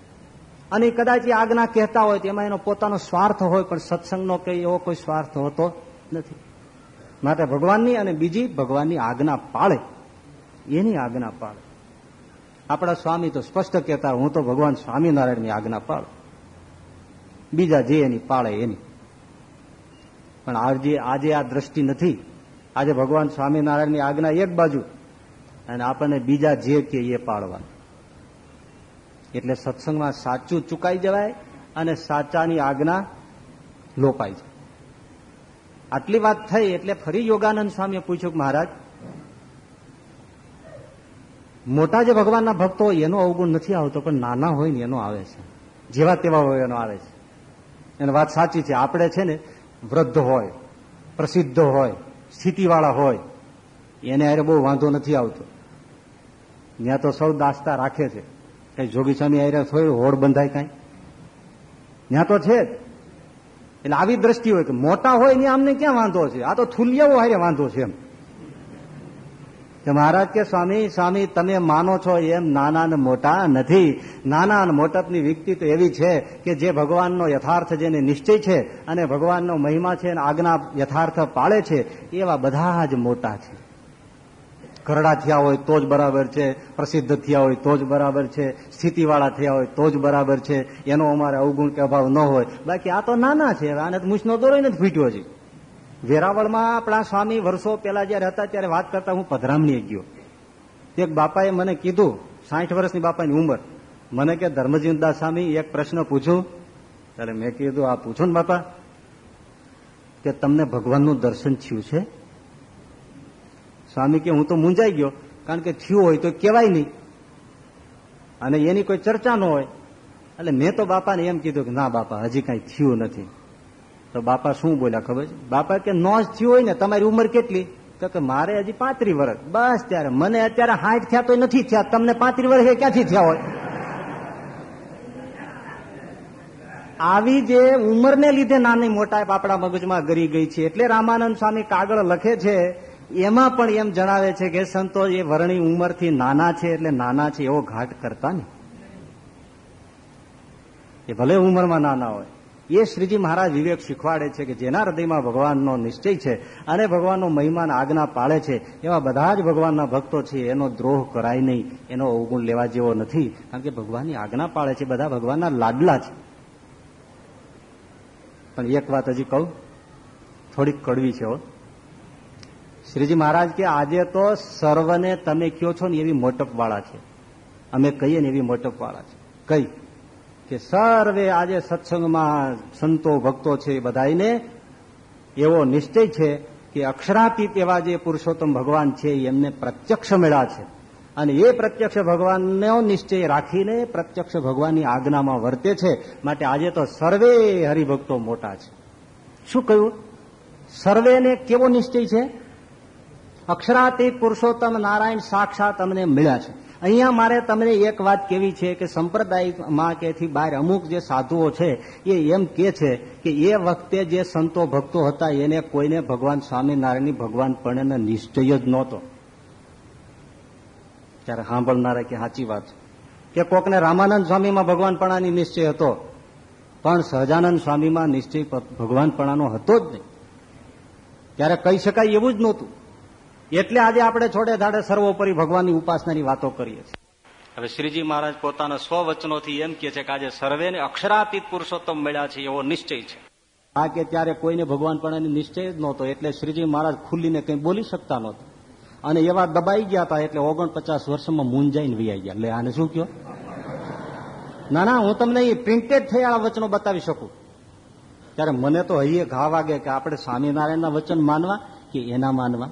અને કદાચ એ આજ્ઞા કહેતા હોય એમાં એનો પોતાનો સ્વાર્થ હોય, પણ સત્સંગનો કે એવો કોઈ સ્વાર્થ હોતો નથી. માટે ભગવાનની અને બીજી ભગવાનની આજ્ઞા પાળે. એની આજ્ઞા પાળે. આપણા સ્વામી તો સ્પષ્ટ કહેતા, હું તો ભગવાન સ્વામિનારાયણની આજ્ઞા પાળું. બીજા જે એની પાળે એની. પણ આજે આજે આ દ્રષ્ટિ નથી. આજે ભગવાન સ્વામિનારાયણની આજ્ઞા એક બાજુ, અને આપણને બીજા જે કે એ પાળવાનું. એટલે સત્સંગમાં સાચું ચુકાઈ જવાય અને સાચાની આજ્ઞા લોપાઈ જાય. આટલી વાત થઈ એટલે ફરી યોગાનંદ સ્વામીએ પૂછ્યું કે મહારાજ, મોટા જે ભગવાનના ભક્તો હોય એનો અવગુણ નથી આવતો, પણ નાના હોય ને એનો આવે છે. જેવા તેવા હોય એનો આવે છે. એને વાત સાચી છે. આપણે છે ને વૃદ્ધ હોય, પ્રસિદ્ધ હોય, સ્થિતિવાળા હોય, એને અરે બહુ વાંધો નથી આવતો. ત્યાં તો સૌ દાસ્તા રાખે છે. કઈ જોગી સ્વામી આવ્યા થોડું હોડ બંધાય કઈ? ત્યાં તો છે એટલે આવી દ્રષ્ટિ હોય કે મોટા હોય ને આમને ક્યાં વાંધો છે? આ તો થુલિયાઓ હારે વાંધો છે એમ. કે મહારાજ કે, સ્વામી સ્વામી, તમે માનો છો એમ નાના ને મોટા નથી. નાના અને મોટપની વ્યક્તિ તો એવી છે કે જે ભગવાનનો યથાર્થ જેને નિશ્ચય છે અને ભગવાનનો મહિમા છે અને આજ્ઞા યથાર્થ પાળે છે, એવા બધા જ મોટા છે. કરડા થયા હોય તો જ બરાબર છે, પ્રસિદ્ધ થયા હોય તો જ બરાબર છે, સ્થિતિવાળા થયા હોય તો જ બરાબર છે, એનો અમારે અવગુણ કે અભાવ ન હોય. બાકી આ તો નાના છે, આને મૂછનો દોરો નથી ફૂટ્યો છે વેરાવળમાં આપણા સ્વામી વર્ષો પહેલા જયારે હતા ત્યારે વાત કરતા હું પધરામણી ગયો. એક બાપાએ મને કીધું સાઠ વર્ષની બાપાની ઉંમર. મને કે, ધર્મજીવનદાસ સ્વામી, એક પ્રશ્ન પૂછું. ત્યારે મેં કીધું, આ પૂછો ને બાપા, કે તમને ભગવાનનું દર્શન થયું છે? સ્વામી કે હું તો મૂંઝાઈ ગયો, કારણ કે થયું હોય તો કહેવાય નહીં. અને એની કોઈ ચર્ચા ન હોય. એટલે મેં તો બાપાને એમ કીધું કે, ના બાપા, હજી કઈ થયું નથી. તો બાપા શું બોલ્યા ખબર છે? બાપા કે, નો જ થયું હોય ને, તમારી ઉંમર કેટલી? તો કે, મારે હજી પાંત્રી વર્ષ બસ ત્યારે, મને અત્યારે હાઈટ થયા તો નથી થયા, તમને પાંત્રી વર્ષે ક્યાંથી થયા હોય? આવી જે ઉંમરને લીધે નાની મોટા આપણા મગજમાં ગરી ગઈ છે, એટલે રામાનંદ સ્વામી કાગળ લખે છે એમાં પણ એમ જણાવે છે કે સંતો એ વરણી ઉંમરથી નાના છે એટલે નાના છે એવો ઘાટ કરતા ને એ ભલે ઉંમરમાં નાના હોય. એ શ્રીજી મહારાજ વિવેક શીખવાડે છે કે જેના હૃદયમાં ભગવાનનો નિશ્ચય છે અને ભગવાનનો મહિમાન આજ્ઞા પાળે છે, એવા બધા જ ભગવાનના ભક્તો છે, એનો દ્રોહ કરાય નહીં, એનો અવગુણ લેવા જેવો નથી. કારણ કે ભગવાનની આજ્ઞા પાળે છે, બધા ભગવાનના લાડલા છે. પણ એક વાત હજી કહું, થોડીક કડવી છે શ્રીજી મહારાજ કે, આજે તો સર્વને તમે કયો છો ને એવી મોટપ વાળા છે. અમે કહીએ ને એવી મોટપ વાળા છે. કઈ? કે સર્વે આજે સત્સંગમાં સંતો, ભક્તો છે બધાને એવો નિશ્ચય છે કે અક્ષરાતીત એવા જે પુરુષોત્તમ ભગવાન છે એમને પ્રત્યક્ષ મળ્યા છે. અને એ પ્રત્યક્ષ ભગવાનનો નિશ્ચય રાખીને પ્રત્યક્ષ ભગવાનની આજ્ઞામાં વર્તે છે. માટે આજે તો સર્વે હરિભક્તો મોટા છે. શું કહ્યું? સર્વેને કેવો નિશ્ચય છે? અક્ષરાતીત પુરુષોત્તમ નારાયણ સાક્ષાત અમને મળ્યા છે. અહીંયા મારે તમને એક વાત કેવી છે કે સંપ્રદાયમાં કેથી બહાર અમુક જે સાધુઓ છે, એ એમ કે છે કે એ વખતે જે સંતો ભક્તો હતા, એને કોઈને ભગવાન સ્વામિનારાયણની ભગવાન પણ નિશ્ચય જ નહોતો. ત્યારે સાંભળનારા કે સાચી વાત કે કોકને રામાનંદ સ્વામીમાં ભગવાનપણાની નિશ્ચય હતો, પણ સહજાનંદ સ્વામીમાં નિશ્ચય ભગવાનપણાનો હતો જ નહીં. ત્યારે કહી શકાય એવું જ નહોતું. એટલે આજે આપણે છોડે ધાડે સર્વોપરી ભગવાનની ઉપાસનાની વાતો કરીએ છીએ. હવે શ્રીજી મહારાજ પોતાના સ્વવચનોથી એમ કે છે કે આજે સર્વેને અક્ષરાતીત પુરુષોત્તમ મળ્યા છે એવો નિશ્ચય છે. આ કે ત્યારે કોઈને ભગવાન પણ નિશ્ચય જ નહોતો એટલે શ્રીજી મહારાજ ખુલ્લીને કંઈ બોલી શકતા નહોતા. અને એવા દબાઈ ગયા હતા એટલે ઓગણપચાસ વર્ષમાં મૂંઝાઈને વૈયા ગયા. એટલે આને શું કયો ના ના હું તમને એ પ્રિન્ટેડ થયેલા વચનો બતાવી શકું. ત્યારે મને તો હૈયે ઘા વાગે કે આપણે સ્વામિનારાયણના વચન માનવા કે એના માનવા?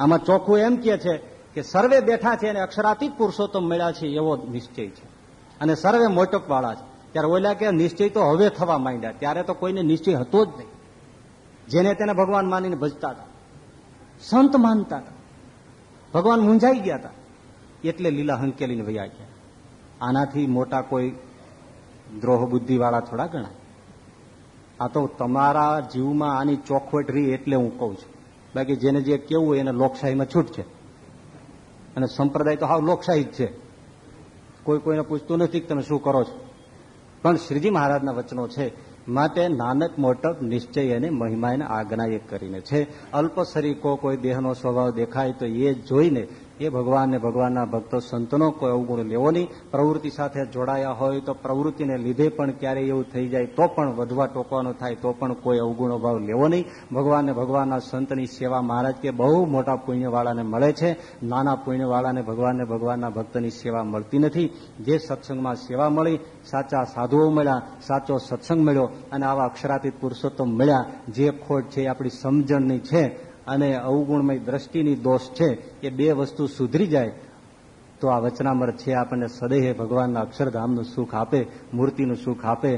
આમાં ચોખ્ખું એમ કે છે કે સર્વે બેઠા છે અને અક્ષરાતીત પુરુષોત્તમ મળ્યા છે એવો નિશ્ચય છે. અને સર્વે મોટક વાળા છે. ત્યારે ઓલા કે નિશ્ચય તો હવે થવા માંડ્યા. ત્યારે તો કોઈને નિશ્ચય હતો જ નહીં. જેને તેને ભગવાન માનીને ભજતા હતા. સંત માનતા હતા. ભગવાન મૂંઝાઈ ગયા હતા. એટલે લીલા હંકેલીને વૈયા ગયા. આનાથી મોટા કોઈ દ્રોહ બુદ્ધિ વાળા થોડા ગણાય. આ તો તમારા જીવમાં આની ચોખવટ રહી એટલે હું કહું છું. બાકી જેને જે કેવું હોય એને લોકશાહીમાં છૂટ છે. અને સંપ્રદાય તો હાવ લોકશાહી જ છે. કોઈ કોઈને પૂછતું નથી તમે શું કરો છો. પણ શ્રીજી મહારાજના વચનો છે માટે નાનક મોટક નિશ્ચય અને મહિમા એને આજ્ઞા એ કરીને છે. અલ્પ શરીકો કોઈ દેહનો સ્વભાવ દેખાય તો એ જોઈને એ ભગવાન ને ભગવાનના ભક્તો સંતનો કોઈ અવગુણ લેવો નહીં. પ્રવૃત્તિ સાથે જોડાયા હોય તો પ્રવૃત્તિને લીધે પણ ક્યારે એવું થઈ જાય તો પણ વધવા ટોકવાનો થાય તો પણ કોઈ અવગુણો ભાવ લેવો નહીં. ભગવાન ને ભગવાનના સંતની સેવા મહારાજ કે બહુ મોટા પુણ્યવાળાને મળે છે. નાના પુણ્યવાળાને ભગવાનને ભગવાનના ભક્તની સેવા મળતી નથી. જે સત્સંગમાં સેવા મળી, સાચા સાધુઓ મળ્યા, સાચો સત્સંગ મળ્યો અને આવા અક્ષરાતીત પુરુષોત્તમ મળ્યા, જે ખોટ છે આપણી સમજણની છે. અને અવગુણમય દ્રષ્ટિની દોષ છે એ બે વસ્તુ સુધરી જાય, તો આ વચનામર છે આપણને સદૈહ ભગવાનના અક્ષરધામનું સુખ આપે, મૂર્તિનું સુખ આપે.